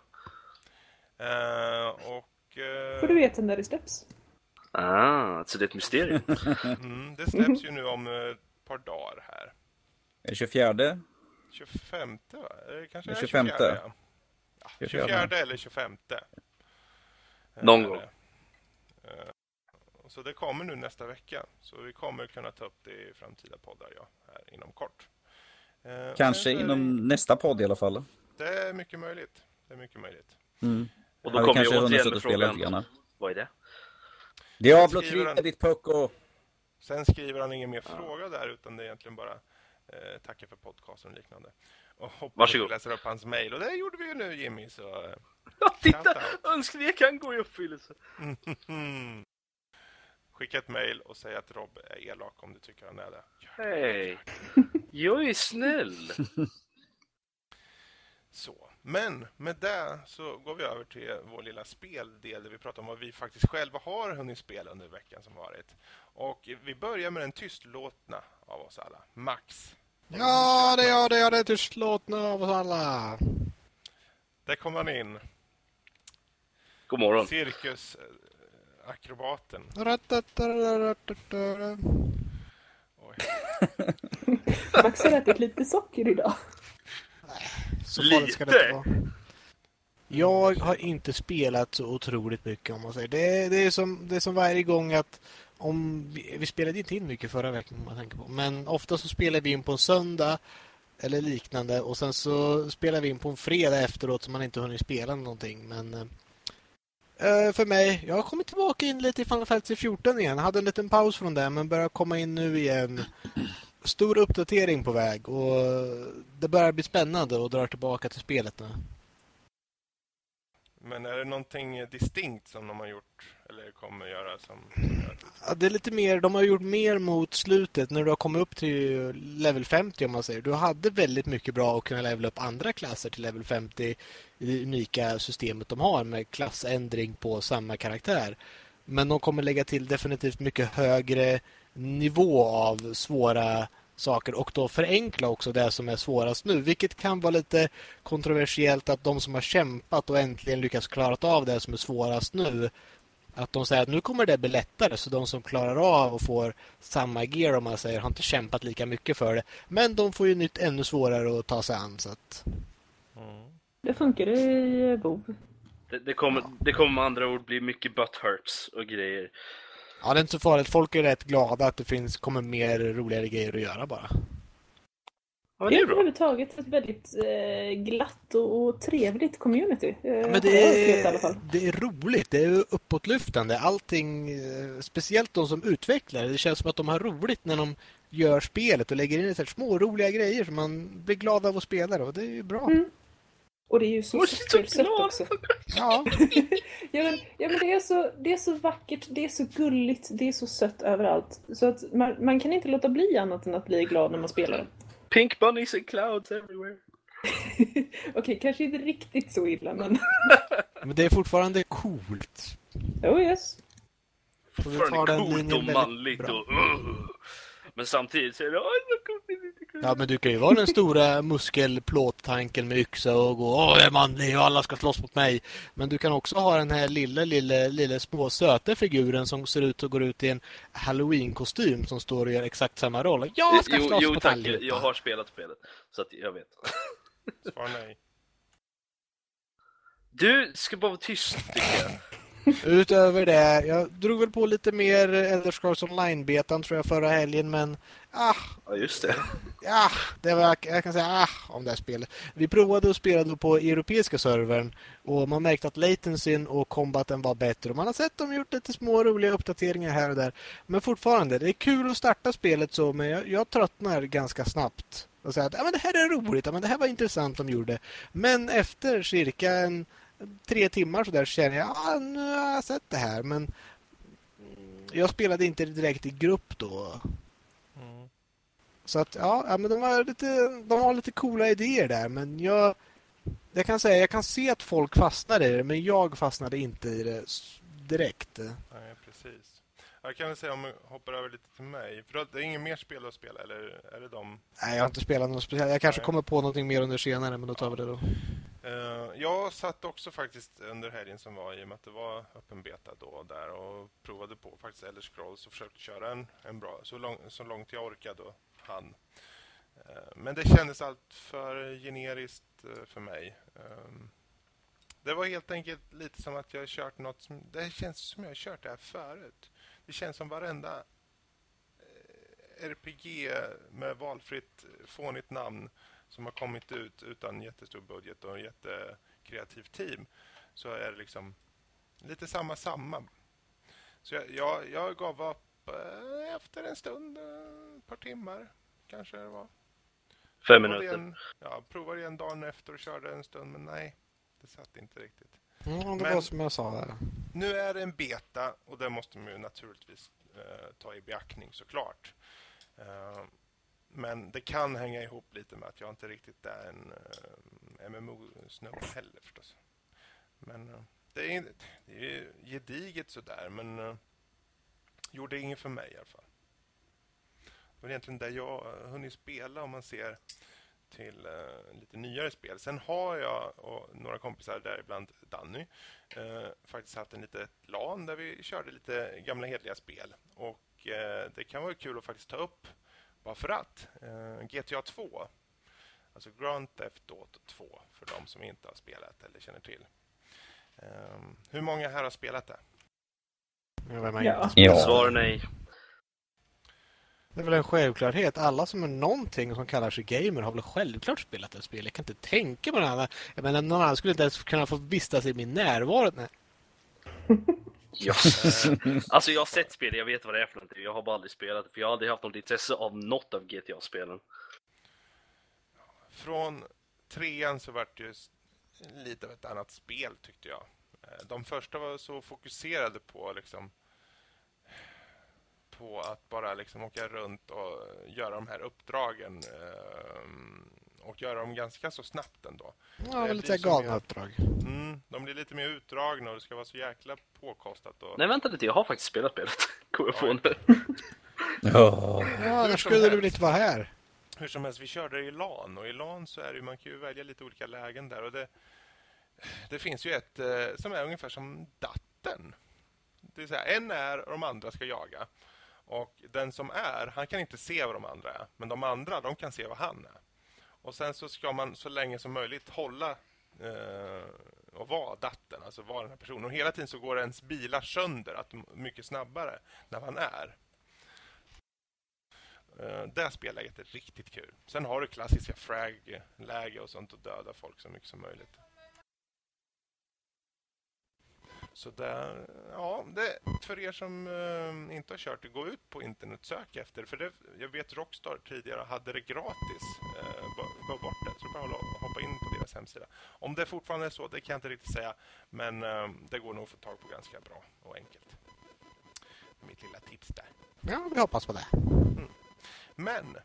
Eh, och... eh, Får du veta när det släpps? Ah, så det är ett mysterium. *laughs* *laughs* mm, det släpps ju nu om eh, ett par dagar här. Är det 24? 25 va? Kanske Det är 25. 24, ja. Ja, 24. 24 eller 25. Eh, Någon gång. Så det kommer nu nästa vecka. Så vi kommer kunna ta upp det i framtida poddar ja, här inom kort. Eh, och Kanske är inom nästa podd i alla fall. Det, är mycket möjligt. Det är mycket möjligt. Mm. Och då kommer jag återigen med och frågan. grann. Vad är det? Diablo Skriver 3, han- ditt pucko! Sen skriver han ingen mer fråga där utan det är egentligen bara eh, tacka för podcasten och liknande. Och hoppas Varsågod. att vi läser upp hans mejl. Och det gjorde vi ju nu Jimmy. Så, eh, Ja, titta! Önskningar kan gå i uppfyllelse. *laughs* Skicka ett mejl och säg att Rob är elak om du tycker han är det. Hej! *laughs* Jag är snäll! Så. Men med det så går vi över till vår lilla speldel där vi pratar om vad vi faktiskt själva har hunnit spela under veckan som varit. Och vi börjar med den tystlåtna av oss alla, Max. Ja, det gör det. Ja, det är tystlåtna av oss alla. Där kom han in. God morgon. Cirkusakrobaten. Ratatatatata. Oj. *laughs* Max har ätit lite socker idag. Så farligt ska det inte Lite. vara. Jag har inte spelat så otroligt mycket om man säger. Det, det, är, som, det är som varje gång att om vi, vi spelade inte in mycket förra veckan om man tänker på. Men ofta så spelar vi in på en söndag eller liknande och sen så spelar vi in på en fredag efteråt så man inte hunnit spela någonting. Men äh, Eh, för mig, jag har kommit tillbaka in lite i Final Fantasy 14 igen. Jag hade en liten paus från det men börjar komma in nu igen. Stor uppdatering på väg och det börjar bli spännande och drar tillbaka till spelet nu. Men är det någonting distinkt som de har gjort eller kommer göra som... Ja, det är lite mer, de har gjort mer mot slutet när du har kommit upp till level 50 om man säger. Du hade väldigt mycket bra att kunna levela upp andra klasser till level 50 i det unika systemet de har med klassändring på samma karaktär. Men de kommer lägga till definitivt mycket högre nivå av svåra saker och då förenkla också det som är svårast nu. Vilket kan vara lite kontroversiellt att de som har kämpat och äntligen lyckats klara av det som är svårast nu att de säger att nu kommer det bli lättare så de som klarar av och får samma gear om man säger har inte kämpat lika mycket för det. Men de får ju nytt ännu svårare att ta sig an så att... Mm. Det funkar i WoW. Det, det, kommer, det kommer med andra ord bli mycket butthurts och grejer. Ja, det är inte så farligt. Folk är rätt glada att det finns, kommer mer roligare grejer att göra bara. Ja, det är överhuvudtaget ett väldigt eh, glatt och, trevligt community. Eh, Men det är, det är roligt, det är uppåtlyftande. Allting, eh, speciellt de som utvecklar det känns som att de har roligt när de gör spelet och lägger in lite små roliga grejer som man blir glad av att spela och det är ju bra. Mm. Och det är ju så supersött också. Ja. *laughs* ja, men, ja men det är, så, det är så vackert, det är så gulligt, det är så sött överallt. Så att man, man kan inte låta bli annat än att bli glad när man spelar det. Pink bunnies and clouds everywhere. *laughs* Okej, okay, kanske inte riktigt så illa, men... men det är fortfarande coolt. Oh yes. Fortfarande coolt och manligt och... Uh. Men samtidigt så är det... Ja, men du kan ju vara den stora muskelplåttanken med yxa och gå Åh, jag är manlig och alla ska slåss mot mig. Men du kan också ha den här lilla, lilla, lilla små söta figuren som ser ut att gå ut i en Halloween-kostym som står och gör exakt samma roll. Jag ska slåss jo, mot allihopa. Jag har spelat spelet, så att jag vet. Svar nej. Du ska bara vara tyst, tycker jag. Utöver det, jag drog väl på lite mer Elder Scrolls Online-betan tror jag förra helgen, men ah, Ja, just det. Ja, det var, jag kan säga ah, om det här spelet. Vi provade att spela på europeiska servern och man märkte att latencyn och combaten var bättre. Och man har sett dem gjort lite små roliga uppdateringar här och där. Men fortfarande, det är kul att starta spelet så, men jag, jag tröttnar ganska snabbt. Och säger att ja, men det här är roligt, ja, men det här var intressant de gjorde. Men efter cirka en tre timmar så där känner jag att nu har jag sett det här men jag spelade inte direkt i grupp då. Mm. Så att ja, men de har lite de har lite coola idéer där men jag jag kan säga jag kan se att folk fastnar i det men jag fastnade inte i det direkt. Nej, precis. Jag kan väl säga om vi hoppar över lite till mig. För det är ingen mer spel att spela, eller är det de? Nej, jag har inte spelat något speciellt. Jag kanske Nej. kommer på någonting mer under senare, men då tar vi det då. Uh, jag satt också faktiskt under helgen som var i och med att det var öppen beta då och där och provade på faktiskt Elder Scrolls och försökte köra en, en bra, så, lång, så långt jag orkade och hann. Uh, men det kändes allt för generiskt uh, för mig. Um, det var helt enkelt lite som att jag kört något som, det känns som jag har kört det här förut. Det känns som varenda RPG med valfritt fånigt namn som har kommit ut utan jättestor budget och en jättekreativt team så är det liksom lite samma samma. Så jag, jag, jag gav upp eh, efter en stund, eh, ett par timmar kanske det var. Fem minuter. En, ja, provade igen dagen efter och körde en stund men nej, det satt inte riktigt. Mm, det men, var som jag sa där. Nu är det en beta och det måste man ju naturligtvis eh, ta i beaktning såklart. Eh, men det kan hänga ihop lite med att jag inte riktigt är en eh, uh, MMO-snubbe heller förstås. Men uh, det, är, det är gediget sådär, men uh, gjorde inget för mig i alla fall. Det var egentligen där jag uh, hunnit spela om man ser till uh, lite nyare spel. Sen har jag och några kompisar, däribland Danny, uh, faktiskt haft en litet LAN där vi körde lite gamla hedliga spel. Och uh, det kan vara kul att faktiskt ta upp bara för att. Eh, GTA 2 Alltså Grand Theft Auto 2 för de som inte har spelat eller känner till. Um, hur många här har spelat det? Ja. Ja. Svar nej. Det är väl en självklarhet. Alla som är någonting som kallar sig gamer har väl självklart spelat ett spel. Jag kan inte tänka på någon annan. Jag menar, någon annan skulle inte ens kunna få vistas i min närvaro. Nej. *laughs* Ja. alltså jag har sett spel, jag vet vad det är för någonting. Jag har bara aldrig spelat för jag har aldrig haft något intresse av något av GTA-spelen. Från trean så vart det ju lite av ett annat spel tyckte jag. Eh, De första var så fokuserade på liksom på att bara liksom åka runt och göra de här uppdragen eh, och göra dem ganska så snabbt ändå. Ja, Det lite galna uppdrag. Mm, de blir lite mer utdragna och det ska vara så jäkla påkostat. Och... Nej vänta lite, jag har faktiskt spelat spelet. *laughs* Kommer jag på nu. *laughs* Ja. Som skulle du väl inte vara här. Hur som helst, vi körde i LAN och i LAN så är det ju, man kan ju välja lite olika lägen där och det, det finns ju ett eh, som är ungefär som datten. Det vill säga en är och de andra ska jaga. Och den som är, han kan inte se vad de andra är, men de andra, de kan se vad han är. Och sen så ska man så länge som möjligt hålla eh, och vara datten, alltså vara den här personen. Och hela tiden så går ens bilar sönder att mycket snabbare när man är. Eh, det spelläget är riktigt kul. Sen har du klassiska frag-läge och sånt och döda folk så mycket som möjligt. Så det, ja, det, för er som eh, inte har kört det, gå ut på internet, sök efter. För det, jag vet Rockstar tidigare hade det gratis. Uh, Gav bort det, så bara hoppa in på deras hemsida. Om det fortfarande är så, det kan jag inte riktigt säga. Men eh, det går nog att få tag på ganska bra och enkelt. Mitt lilla tips där. Ja, vi hoppas på det. Men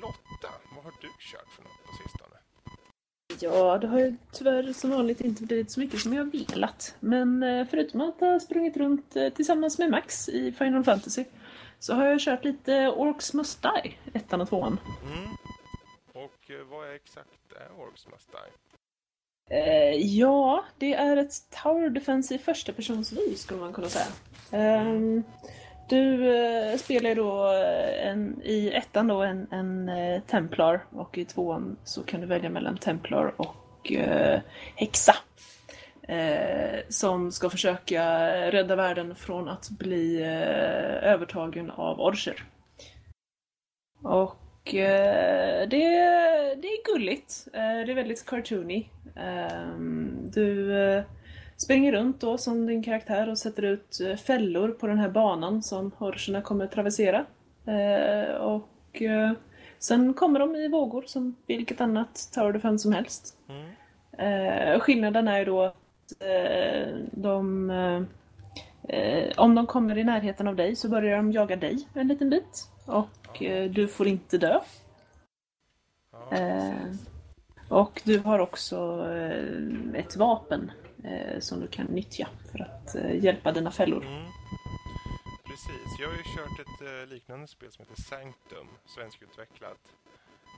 Lotta, vad har du kört för något på sistone? Ja, det har ju tyvärr som vanligt inte blivit så mycket som jag velat. Men eh, förutom att ha sprungit runt eh, tillsammans med Max i Final Fantasy så har jag kört lite Orcs Must Die, ettan och tvåan. Mm. Och eh, vad är exakt är Orcs Must Die? Eh, ja, det är ett Tower Defense i första persons vy skulle man kunna säga. Ehm, du eh, spelar ju då eh, en, i ettan då en, en eh, Templar och i tvåan så kan du välja mellan Templar och eh, Häxa. Eh, som ska försöka rädda världen från att bli eh, övertagen av orcher. Och eh, det, det är gulligt. Eh, det är väldigt cartoony. Ehm, du eh, springer runt då som din karaktär och sätter ut eh, fällor på den här banan som orcherna kommer traversera. Eh, och eh, sen kommer de i vågor som vilket annat Tower Defense som helst. Mm. Skillnaden är ju då att de, om de kommer i närheten av dig så börjar de jaga dig en liten bit. Och du får inte dö. Ja, och du har också ett vapen som du kan nyttja för att eh, hjälpa dina fällor. Mm. Precis. Jag har ju kört ett eh, liknande spel som heter Sanctum, svenskutvecklat.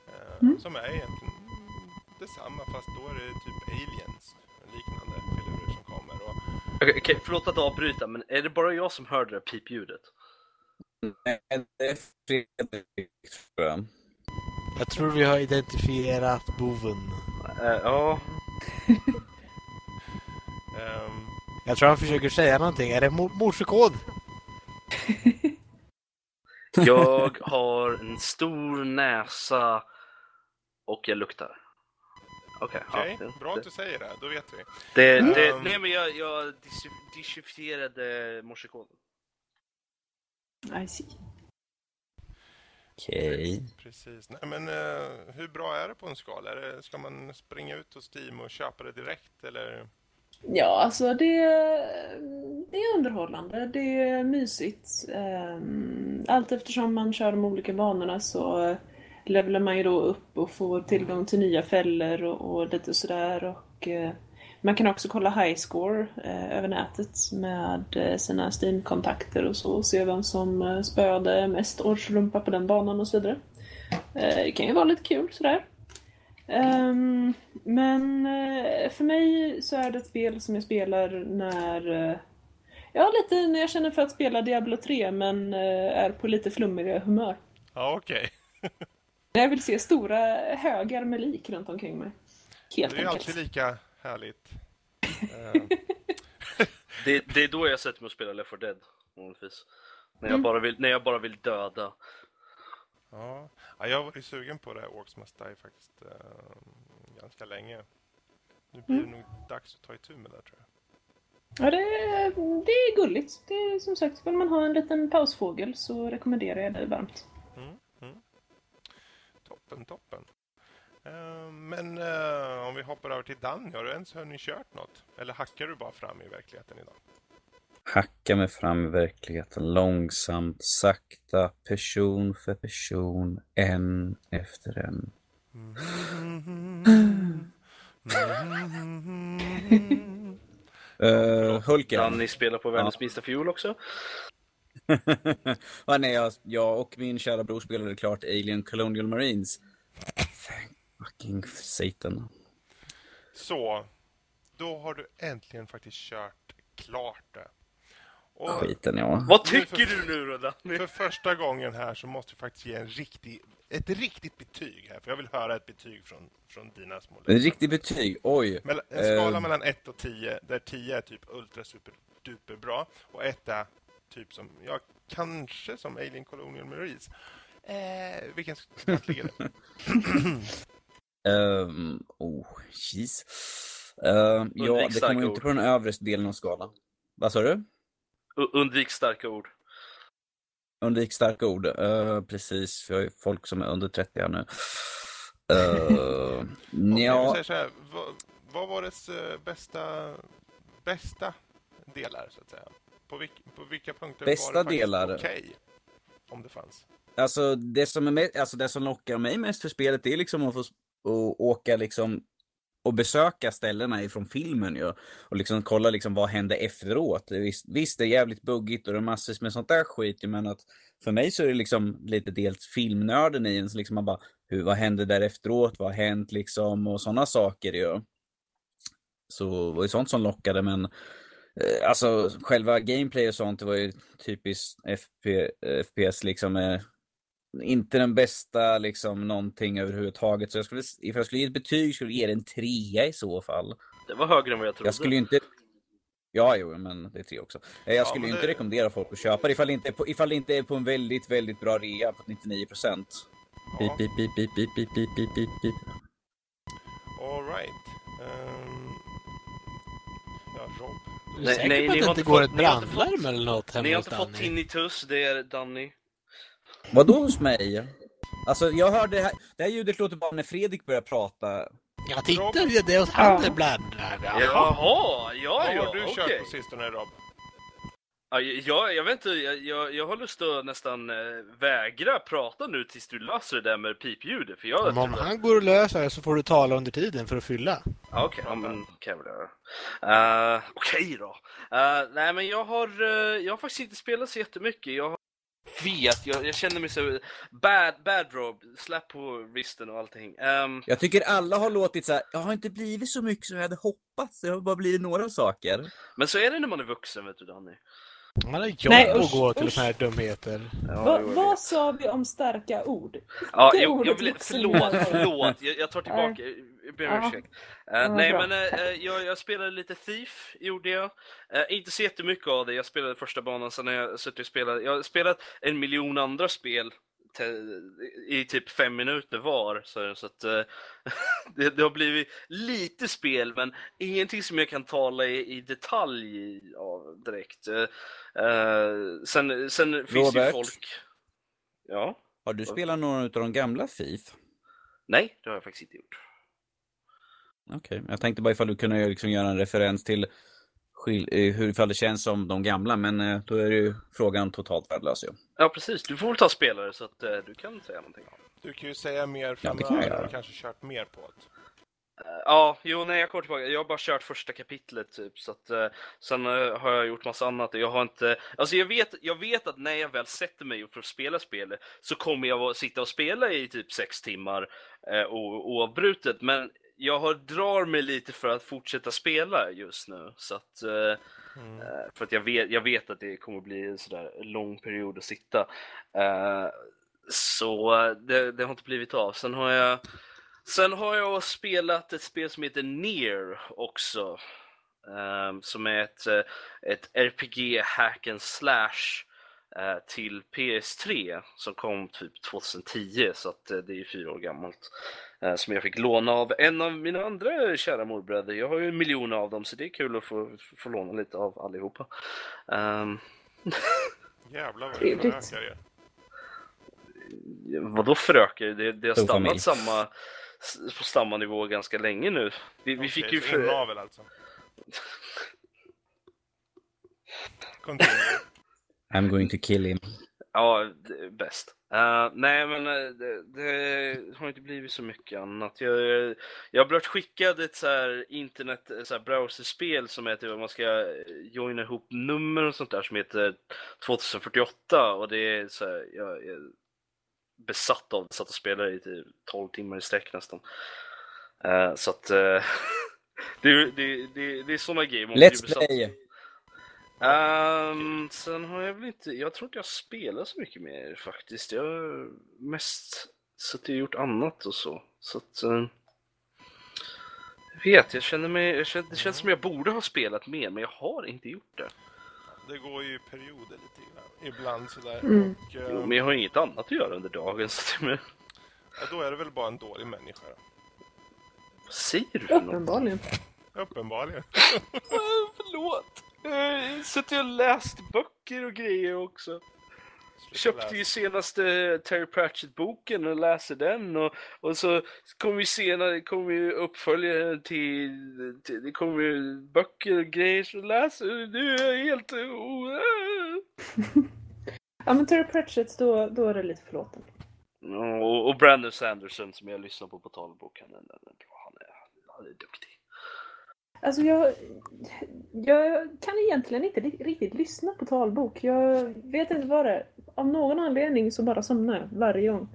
Eh, Mm. Som är egentligen mm, detsamma fast då är det typ aliens, liknande filurer som kommer. Och, Okej, okej, förlåt att avbryta, men är det bara jag som hör det pipljudet? Nej, det är Fredrik, tror jag. Jag tror vi har identifierat boven. Eh, ja, *laughs* Jag tror han försöker säga någonting. Är det mor- morsekod? *laughs* jag har en stor näsa och jag luktar. Okej, Okej, ja, det- bra det, att du säger det. Då vet vi. det, det, Mm. Nej men jag, jag dechiffrerade morsekoden. I see. Okej. Precis. Nej, men eh, hur bra är det på en skala? Är det, ska man springa ut hos Steam och köpa det direkt eller? Ja, alltså det, det är underhållande, det är mysigt. Ehm, allt eftersom man kör de olika banorna så levlar man ju då upp och får tillgång till nya fällor och, och lite sådär. Och, eh, man kan också kolla highscore eh, över nätet med eh, sina Steam-kontakter och så och se vem som eh, spöade mest årsrumpa på den banan och så vidare. Eh, det kan ju vara lite kul sådär. Ehm, men eh, för mig så är det ett spel som jag spelar när... eh, ja, lite när jag känner för att spela Diablo 3 men eh, är på lite flummigare humör. Ja, okej. *laughs* Jag vill se stora högar med lik runt omkring mig. Helt Det är enkelt. alltid lika härligt. *laughs* Det, det är då jag sätter mig och spelar Left 4 Dead. Vanligtvis. När jag, Mm. bara vill, när jag bara vill döda. Ja. ja, jag var ju sugen på det här Die faktiskt eh, ganska länge. Nu blir det Mm. nog dags att ta itu med det tror jag. Ja, det, är- det är gulligt. Det är, som sagt, vill man ha en liten pausfågel så rekommenderar jag det varmt. Toppen, toppen. Eh, Men eh, om vi hoppar över till Danny, har du ens hunnit kört något? Eller hackar du bara fram i verkligheten idag? Hacka mig fram i verkligheten långsamt, sakta, person för person, en efter en. Uh, *laughs* Hulken. Danny spelar på världens minsta fiol också. *laughs* ja, nej, jag, jag och min kära bror spelade klart Alien Colonial Marines. Thank fucking Satan. Så, då har du äntligen faktiskt kört klart det. Och Skiten ja. Vad Nu tycker för- du nu då Danny? för första gången här så måste jag faktiskt ge en riktig, ett riktigt betyg här. För jag vill höra ett betyg från, från dina små En läsare. riktig betyg, oj. Mell- En skala Eh. mellan 1 och 10, där 10 är typ ultra super duper bra och 1 är typ som, ja, kanske som Alien Colonial Marines. Eh, vilken skatt ligger det? Um, *clears throat* oh, jeez. Ehm, ja, det kommer inte ord. på den övre delen av skalan. Vad sa du? Undvik starka ord. Undvik starka ord. Uh, precis, för jag har ju folk som är under 30 här nu. *laughs* Uh, vi ja, säger så här, vad, vad var dess eh, bästa, bästa delar, så att säga? På, vilk, på vilka punkter Bästa var det faktiskt delar? okej? om det fanns. alltså det som, är me- alltså det som lockar mig mest för spelet är liksom att få att åka liksom och besöka ställena ifrån filmen ju. Och liksom kolla liksom vad hände efteråt. Visst, visst det är jävligt buggigt och det är massvis med sånt där skit ju, men att för mig så är det liksom lite dels filmnörden i en, så liksom man bara, hur, vad hände där efteråt, vad har hänt liksom och sådana saker ju. Så det var ju sånt som lockade men eh, alltså själva gameplay och sånt det var ju typiskt FP, FPS liksom eh, inte den bästa liksom någonting överhuvudtaget. Så jag skulle, ifall jag skulle ge ett betyg skulle jag ge det en trea i så fall. Det var högre än vad jag trodde. Jag skulle ju inte... Ja, jo, men det är tre också. Eh, Jag Ja, skulle ju inte det- rekommendera folk att köpa det ifall det inte är på, ifall det inte är på en väldigt, väldigt bra rea på 99 procent. Ja, Pip, pip, pip, pip, pip, pip, pip, pip, pip. all right. Ehm, ja, Rob. Du är Nej, säker nej, på att det inte inte går fått- ett inte brandlarm eller något hemma Ni har inte fått tinnitus, det är Danny. Vadå hos mig? Alltså, jag hörde det här, det här ljudet låter bara när Fredrik börjar prata. Ja, titta, det är hos han det bläddrar. Ja. Jaha, ja Vad har du okej. kört på sistone, Rob? Ja, jag, jag vet inte, jag, jag, jag har lust att nästan eh, vägra prata nu tills du löser det där med pipljudet. För jag Men om tror han går och löser det så får du tala under tiden för att fylla. Ja, Okej, ja, men kan jag väl göra. Uh, Okej då. Eh, nej, men jag har, eh, jag har faktiskt inte spelat så jättemycket. Jag har- vet, jag, jag känner mig så bad, bad Rob, släpp på wristen och allting. Ehm, Jag tycker alla har låtit så här. jag har inte blivit så mycket som jag hade hoppats. Det har bara blivit några saker. men så är det när man är vuxen, vet du Danny. Han har jobb Nej, att gå till usch. såna här dumheter. Ja, Va, vad sa vi om starka ord? Ja, jag, jag ordet vill, förlåt, förlåt. Jag, jag tar tillbaka. Jag ber om Ja. ursäkt. Ja, nej, bra. men eh, jag, jag spelade lite Thief, gjorde jag. Eh, inte så jättemycket av det. Jag spelade första banan, sen har jag suttit och spelat. Jag har spelat en miljon andra spel i typ fem minuter var. Så, så att *laughs* det, det har blivit lite spel, men ingenting som jag kan tala i, i detalj av direkt. Sen sen finns det folk... Ja? Har du spelat några av de gamla FIF? Nej, det har jag faktiskt inte gjort. Okej, jag tänkte bara ifall du kunde liksom göra en referens till eh, hur ifall det känns som de gamla, men eh, då är ju frågan totalt värdelös ju. Ja, precis. Du får väl ta spelare så att eh, du kan säga någonting. Du kan ju säga mer Ja, det kan kanske kört mer på det. Ja, jo, nej, jag kommer tillbaka. Jag har bara kört första kapitlet typ, så att eh, sen eh, har jag gjort massa annat. Jag har inte, alltså jag vet, jag vet att när jag väl sätter mig för att spela spelet så kommer jag att sitta och spela i typ sex timmar eh, oavbrutet, men jag har, drar mig lite för att fortsätta spela just nu, så att eh, Mm. Eh, För att jag vet, jag vet att det kommer bli en sådär lång period att sitta. Eh, Så det, det, har inte blivit av. Sen har jag Sen har jag spelat ett spel som heter Near också. Som är ett, ett RPG hack and slash till PS3 som kom typ 2010 så att det är ju fyra år gammalt. Uh, som jag fick låna av en av mina andra kära morbröder. Jag har ju en miljon av dem så det är kul att få, få låna lite av allihopa. Um... *laughs* Jävlar vad du förökar er. Vadå förökar? Det, det har stannat samma på samma nivå ganska länge nu. Vi, vi fick ju för... Inavel alltså? *laughs* I'm going to kill him. Ja, bäst. Uh, nej, men uh, det, det, har inte blivit så mycket annat. Jag, jag har blivit skickad ett så här internet så här browserspel som heter man ska joina ihop nummer och sånt där som heter 2048 och det är så här, jag, jag besatt av det, satt och spelade i typ 12 timmar i sträck nästan. Uh, så att uh, *laughs* det, det, det, det är sådana grejer Let's play! Um, sen har jag väl inte, jag tror inte jag spelar så mycket mer faktiskt. Jag har mest suttit och gjort annat och så. Så att, uh, jag vet, jag känner mig, jag känner, det känns som jag borde ha spelat mer men jag har inte gjort det. Det går ju i perioder lite grann, ibland sådär. Mm. Och, uh, jo, men jag har inget annat att göra under dagen *laughs* så det är Ja, då är det väl bara en dålig människa då. Vad säger du Uppenbarligen. Uppenbarligen. *laughs* Förlåt. Jag sitter och läst böcker och grejer också. Köpte ju senaste Terry Pratchett-boken och läser den och, och så kommer ju senare, kommer ju uppföljare till, till, det kommer ju böcker och grejer så läser du är helt... Oh, *laughs* ja men Terry Pratchett, då, då är det lite förlåten. Och, och Brandon Sanderson som jag lyssnar på på talboken, den, den är bra, han är, han är duktig. Alltså jag, jag kan egentligen inte riktigt lyssna på talbok. Jag vet inte vad det är. Av någon anledning så bara somnar jag varje gång.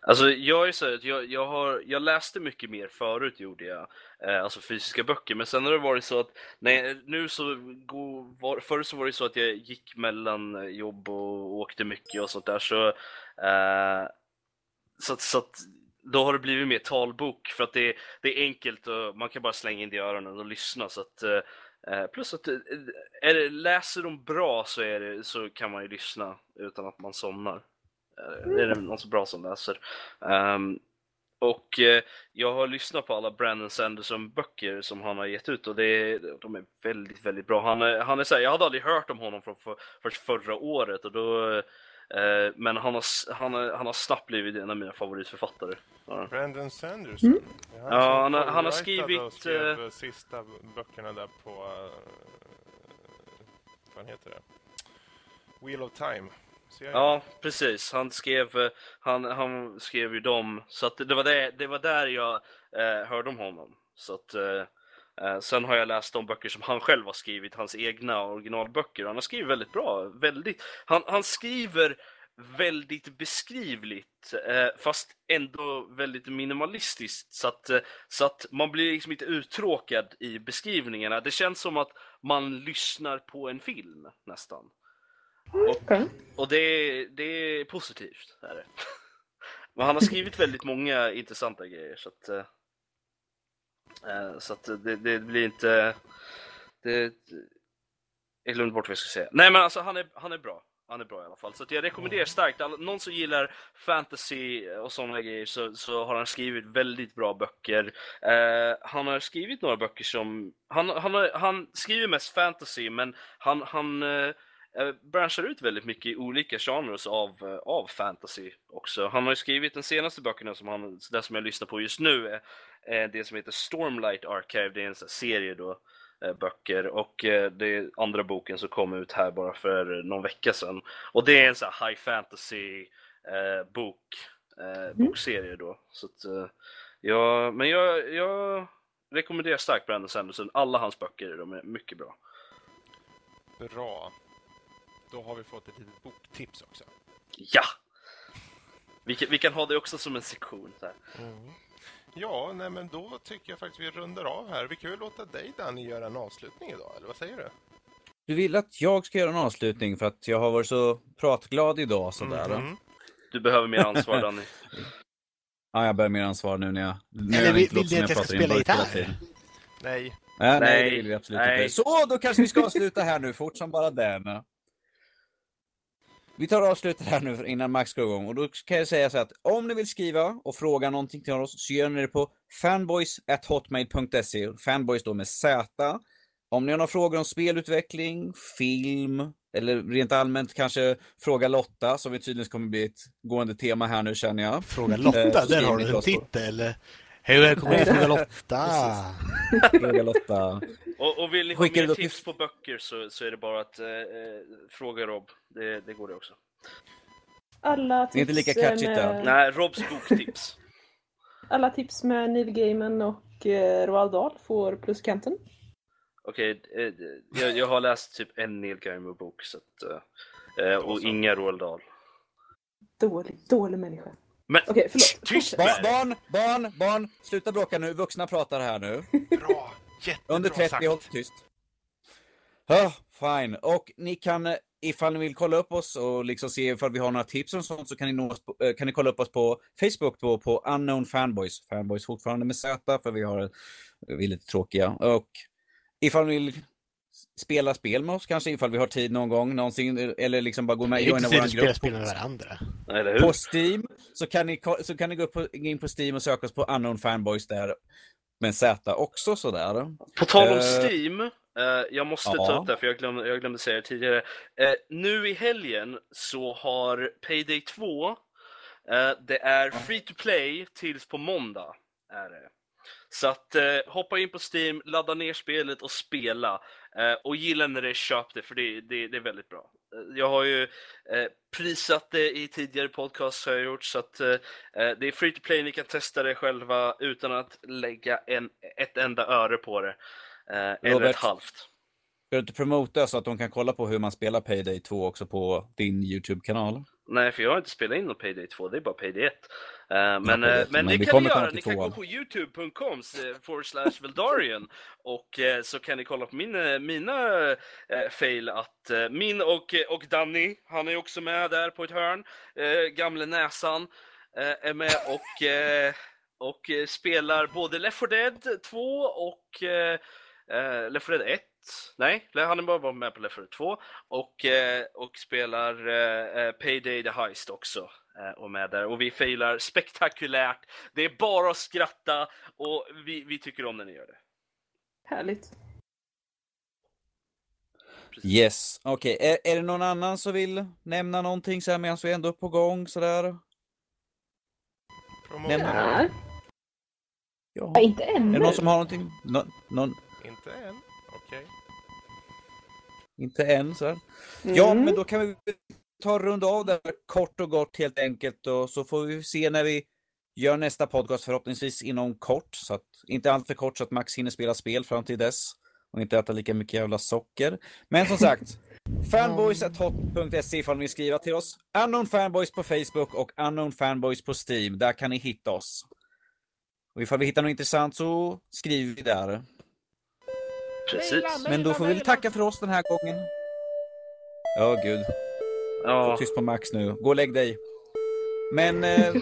Alltså jag är så att jag, jag, har, jag läste mycket mer förut gjorde jag, eh, alltså fysiska böcker, men sen har det varit så att, nej, nu så, go, var, förr så var det så att jag gick mellan jobb och åkte mycket och sånt där, så, eh, så, så att då har det blivit mer talbok för att det, det är enkelt och man kan bara slänga in det i öronen och lyssna. Så att, eh, plus att eh, är det, läser de bra så, är det, så kan man ju lyssna utan att man somnar. Mm. det är det någon så bra som läser. Um, och eh, jag har lyssnat på alla Brandon Sanderson-böcker som han har gett ut och det, de är väldigt, väldigt bra. Han är, han är så här, jag hade aldrig hört om honom från för, för förra året och då Eh, men han har, han, har, han har snabbt blivit en av mina favoritförfattare. Ja. Brandon Sanderson? Mm. Han ja, han, han har skrivit... Och skrev uh, sista böckerna där på... Uh, vad heter det? Wheel of Time. Ja, precis. Han skrev, han, han skrev ju dem. Så att det, var det, det var där jag eh, hörde om honom. Så att, Eh, sen har jag läst de böcker som han själv har skrivit, hans egna originalböcker. Han har skrivit väldigt bra. Väldigt, han, han skriver väldigt beskrivligt, eh, fast ändå väldigt minimalistiskt. Så att, eh, så att man blir liksom inte uttråkad i beskrivningarna. Det känns som att man lyssnar på en film nästan. Och, och det, det är positivt. Är det. *laughs* Men han har skrivit väldigt många intressanta grejer. Så att, Eh, så att det, det, blir inte... Det, jag glömde bort vad jag skulle säga. Nej men alltså han är, han är bra. Han är bra i alla fall. Så jag rekommenderar starkt, någon som gillar fantasy och sådana grejer så, så har han skrivit väldigt bra böcker. Uh, han har skrivit några böcker som, han, han, han skriver mest fantasy men han, han uh, branschar ut väldigt mycket i olika genrer av, av fantasy också. Han har skrivit den senaste böckerna som han, det som jag lyssnar på just nu är det som heter Stormlight Archive, det är en serie då eh, böcker och eh, det är andra boken som kom ut här bara för någon vecka sedan. Och det är en sån här high fantasy eh, bok, eh, mm. bokserie då. Så att, eh, ja, men jag, jag rekommenderar starkt Brandon Sanderson, alla hans böcker de är mycket bra. Bra. Då har vi fått ett litet boktips också. Ja! Vi kan, vi kan ha det också som en sektion. Så mm. Ja, nej men då tycker jag faktiskt vi rundar av här. Vi kan ju låta dig Danny göra en avslutning idag, eller vad säger du? Du vill att jag ska göra en avslutning för att jag har varit så pratglad idag sådär. Mm. Du behöver mer ansvar Danny. *laughs* Ja, jag börjar mer ansvar nu när jag... Nu Eller jag vill- vill som att jag ska spela gitarr? Nej, nej, Nej, det vill vi absolut nej. inte. Så, då kanske vi ska avsluta här nu, fort som bara den. Vi tar och avslutar här nu innan Max går igång. Och då kan jag säga så att om ni vill skriva och fråga någonting till oss så gör ni det på fanboys.hotmail.se. Fanboys då med Z. Om ni har några frågor om spelutveckling, film eller rent allmänt kanske fråga Lotta som vi tydligen kommer bli ett gående tema här nu känner jag. Fråga Eh, Lotta, så där har du en titel. Hej välkommen till Fråga Lotta. *laughs* Fråga Lotta. Och, och vill ni ha mer tips på böcker så, så är det bara att eh, eh, fråga Rob. Det, det går det också. Alla Det är inte tips, lika catchigt, med. Nej, Robs boktips. *laughs* alla tips med Neil Gaiman och eh, Roald Dahl får pluskanten. Okej, eh, jag, jag har läst typ en Neil Gaiman-bok så att, eh, eh, och inga Roald Dahl. Dålig, dålig människa. Men Okej, förlåt. tyst barn, barn, barn, sluta bråka nu. Vuxna pratar här nu. Bra. Jättebra Under 30, sagt. håll tyst. Ja, fine. Och ni kan, eh, ifall ni vill kolla upp oss och liksom se ifall vi har några tips och sånt så kan ni, nå oss på, eh, kan ni kolla upp oss på Facebook då, på Unknown Fanboys. Fanboys fortfarande med Z för vi har, vi är lite tråkiga. Och ifall ni vill spela spel med oss kanske, ifall vi har tid någon gång, någonsin, eller liksom bara gå med och joina vår grupp. spel med varandra. På Steam så kan ni, så kan ni gå, upp på, gå in på Steam och söka oss på Unknown Fanboys där. Med Z också sådär. På tal om Eh, Steam, eh, jag måste ja. ta upp det för jag glömde, jag glömde säga det tidigare. Eh, nu i helgen så har Payday 2, eh, det är free to play tills på måndag. Är det. Så att hoppa in på Steam, ladda ner spelet och spela. Och gilla när det köp det, för det, det, det är väldigt bra. Jag har ju eh, prisat det i tidigare podcasts har jag gjort, så att eh, eh, det är free to play, ni kan testa det själva utan att lägga en, ett enda öre på det. Eh, eller Robert. ett halvt. Ska du inte promota så att de kan kolla på hur man spelar Payday 2 också på din YouTube-kanal? Nej, för jag har inte spelat in någon Payday 2, det är bara Payday 1. Eh, men, Payday eh, 1, men, men det vi kan ni göra, ni kan gå på youtube.com eh, slash Veldarian och eh, så kan ni kolla på min, eh, mina eh, fail att eh, min och, och Danny, han är också med där på ett hörn, eh, gamle näsan, eh, är med och, eh, och eh, spelar både Left 4 Dead 2 och eh, eh, Left 4 Dead 1 Nej, han är bara med på Left 4 Dead 2 och, eh, och spelar eh, eh, Payday the Heist också. Och med där. Och vi failar spektakulärt. Det är bara att skratta och vi, vi tycker om när ni gör det. Härligt. Yes, okej. Är, är det någon annan som vill nämna någonting så här medan vi ändå är på gång sådär? Nämna. Ja. Ja. Ja, inte Är ännu. det någon som har någonting? Nå, någon, Inte än. Inte än så här. Ja, Mm. men då kan vi ta och runda av det här kort och gott helt enkelt och så får vi se när vi gör nästa podcast förhoppningsvis inom kort. Så att, inte allt för kort så att Max hinner spela spel fram till dess och inte äta lika mycket jävla socker. Men som sagt, *laughs* fanboys.hot.se ifall ni vill skriva till oss. Unknown fanboys på Facebook och unknown fanboys på Steam. Där kan ni hitta oss. Och ifall vi hittar något intressant så skriver vi där. Precis. Men då får vi väl tacka för oss den här gången. Ja, gud. Ja, Tyst på Max nu. Gå och lägg dig. Men eh,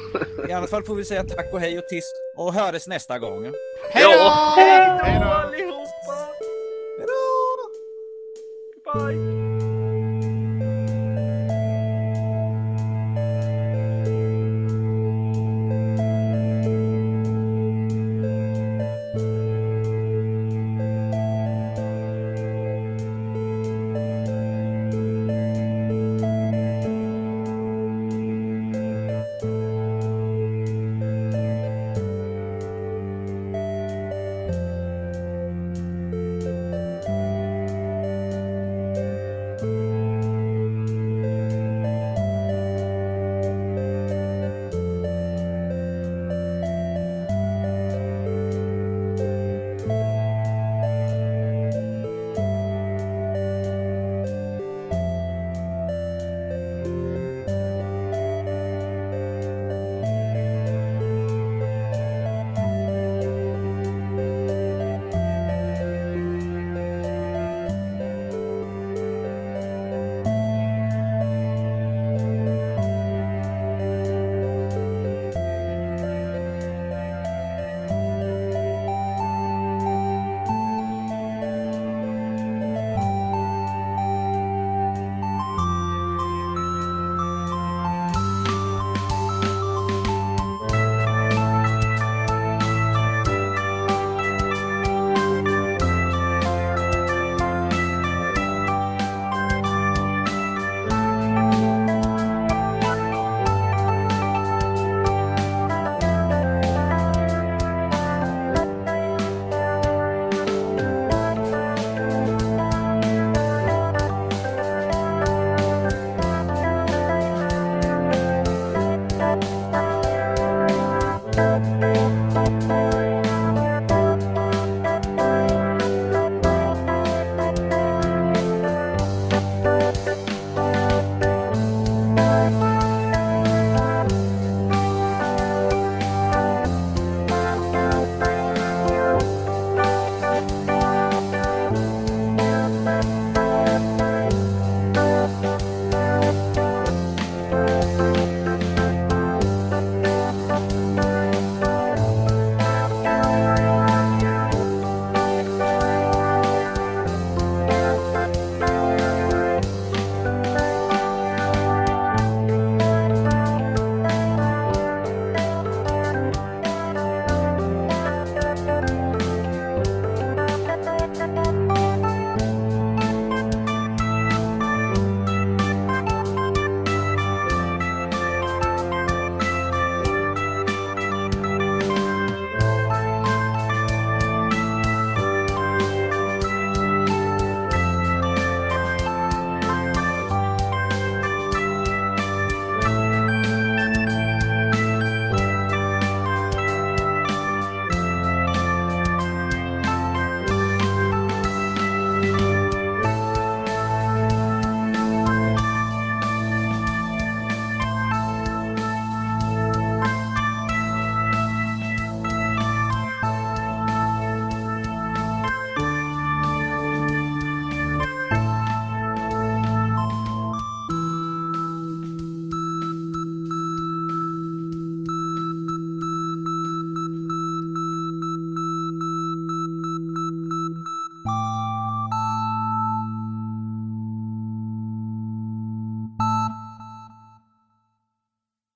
i alla fall får vi säga tack och hej och tiss och höres nästa gång. Hej Ja. då! Hej då Hej då! allihopa! Hej då! Bye!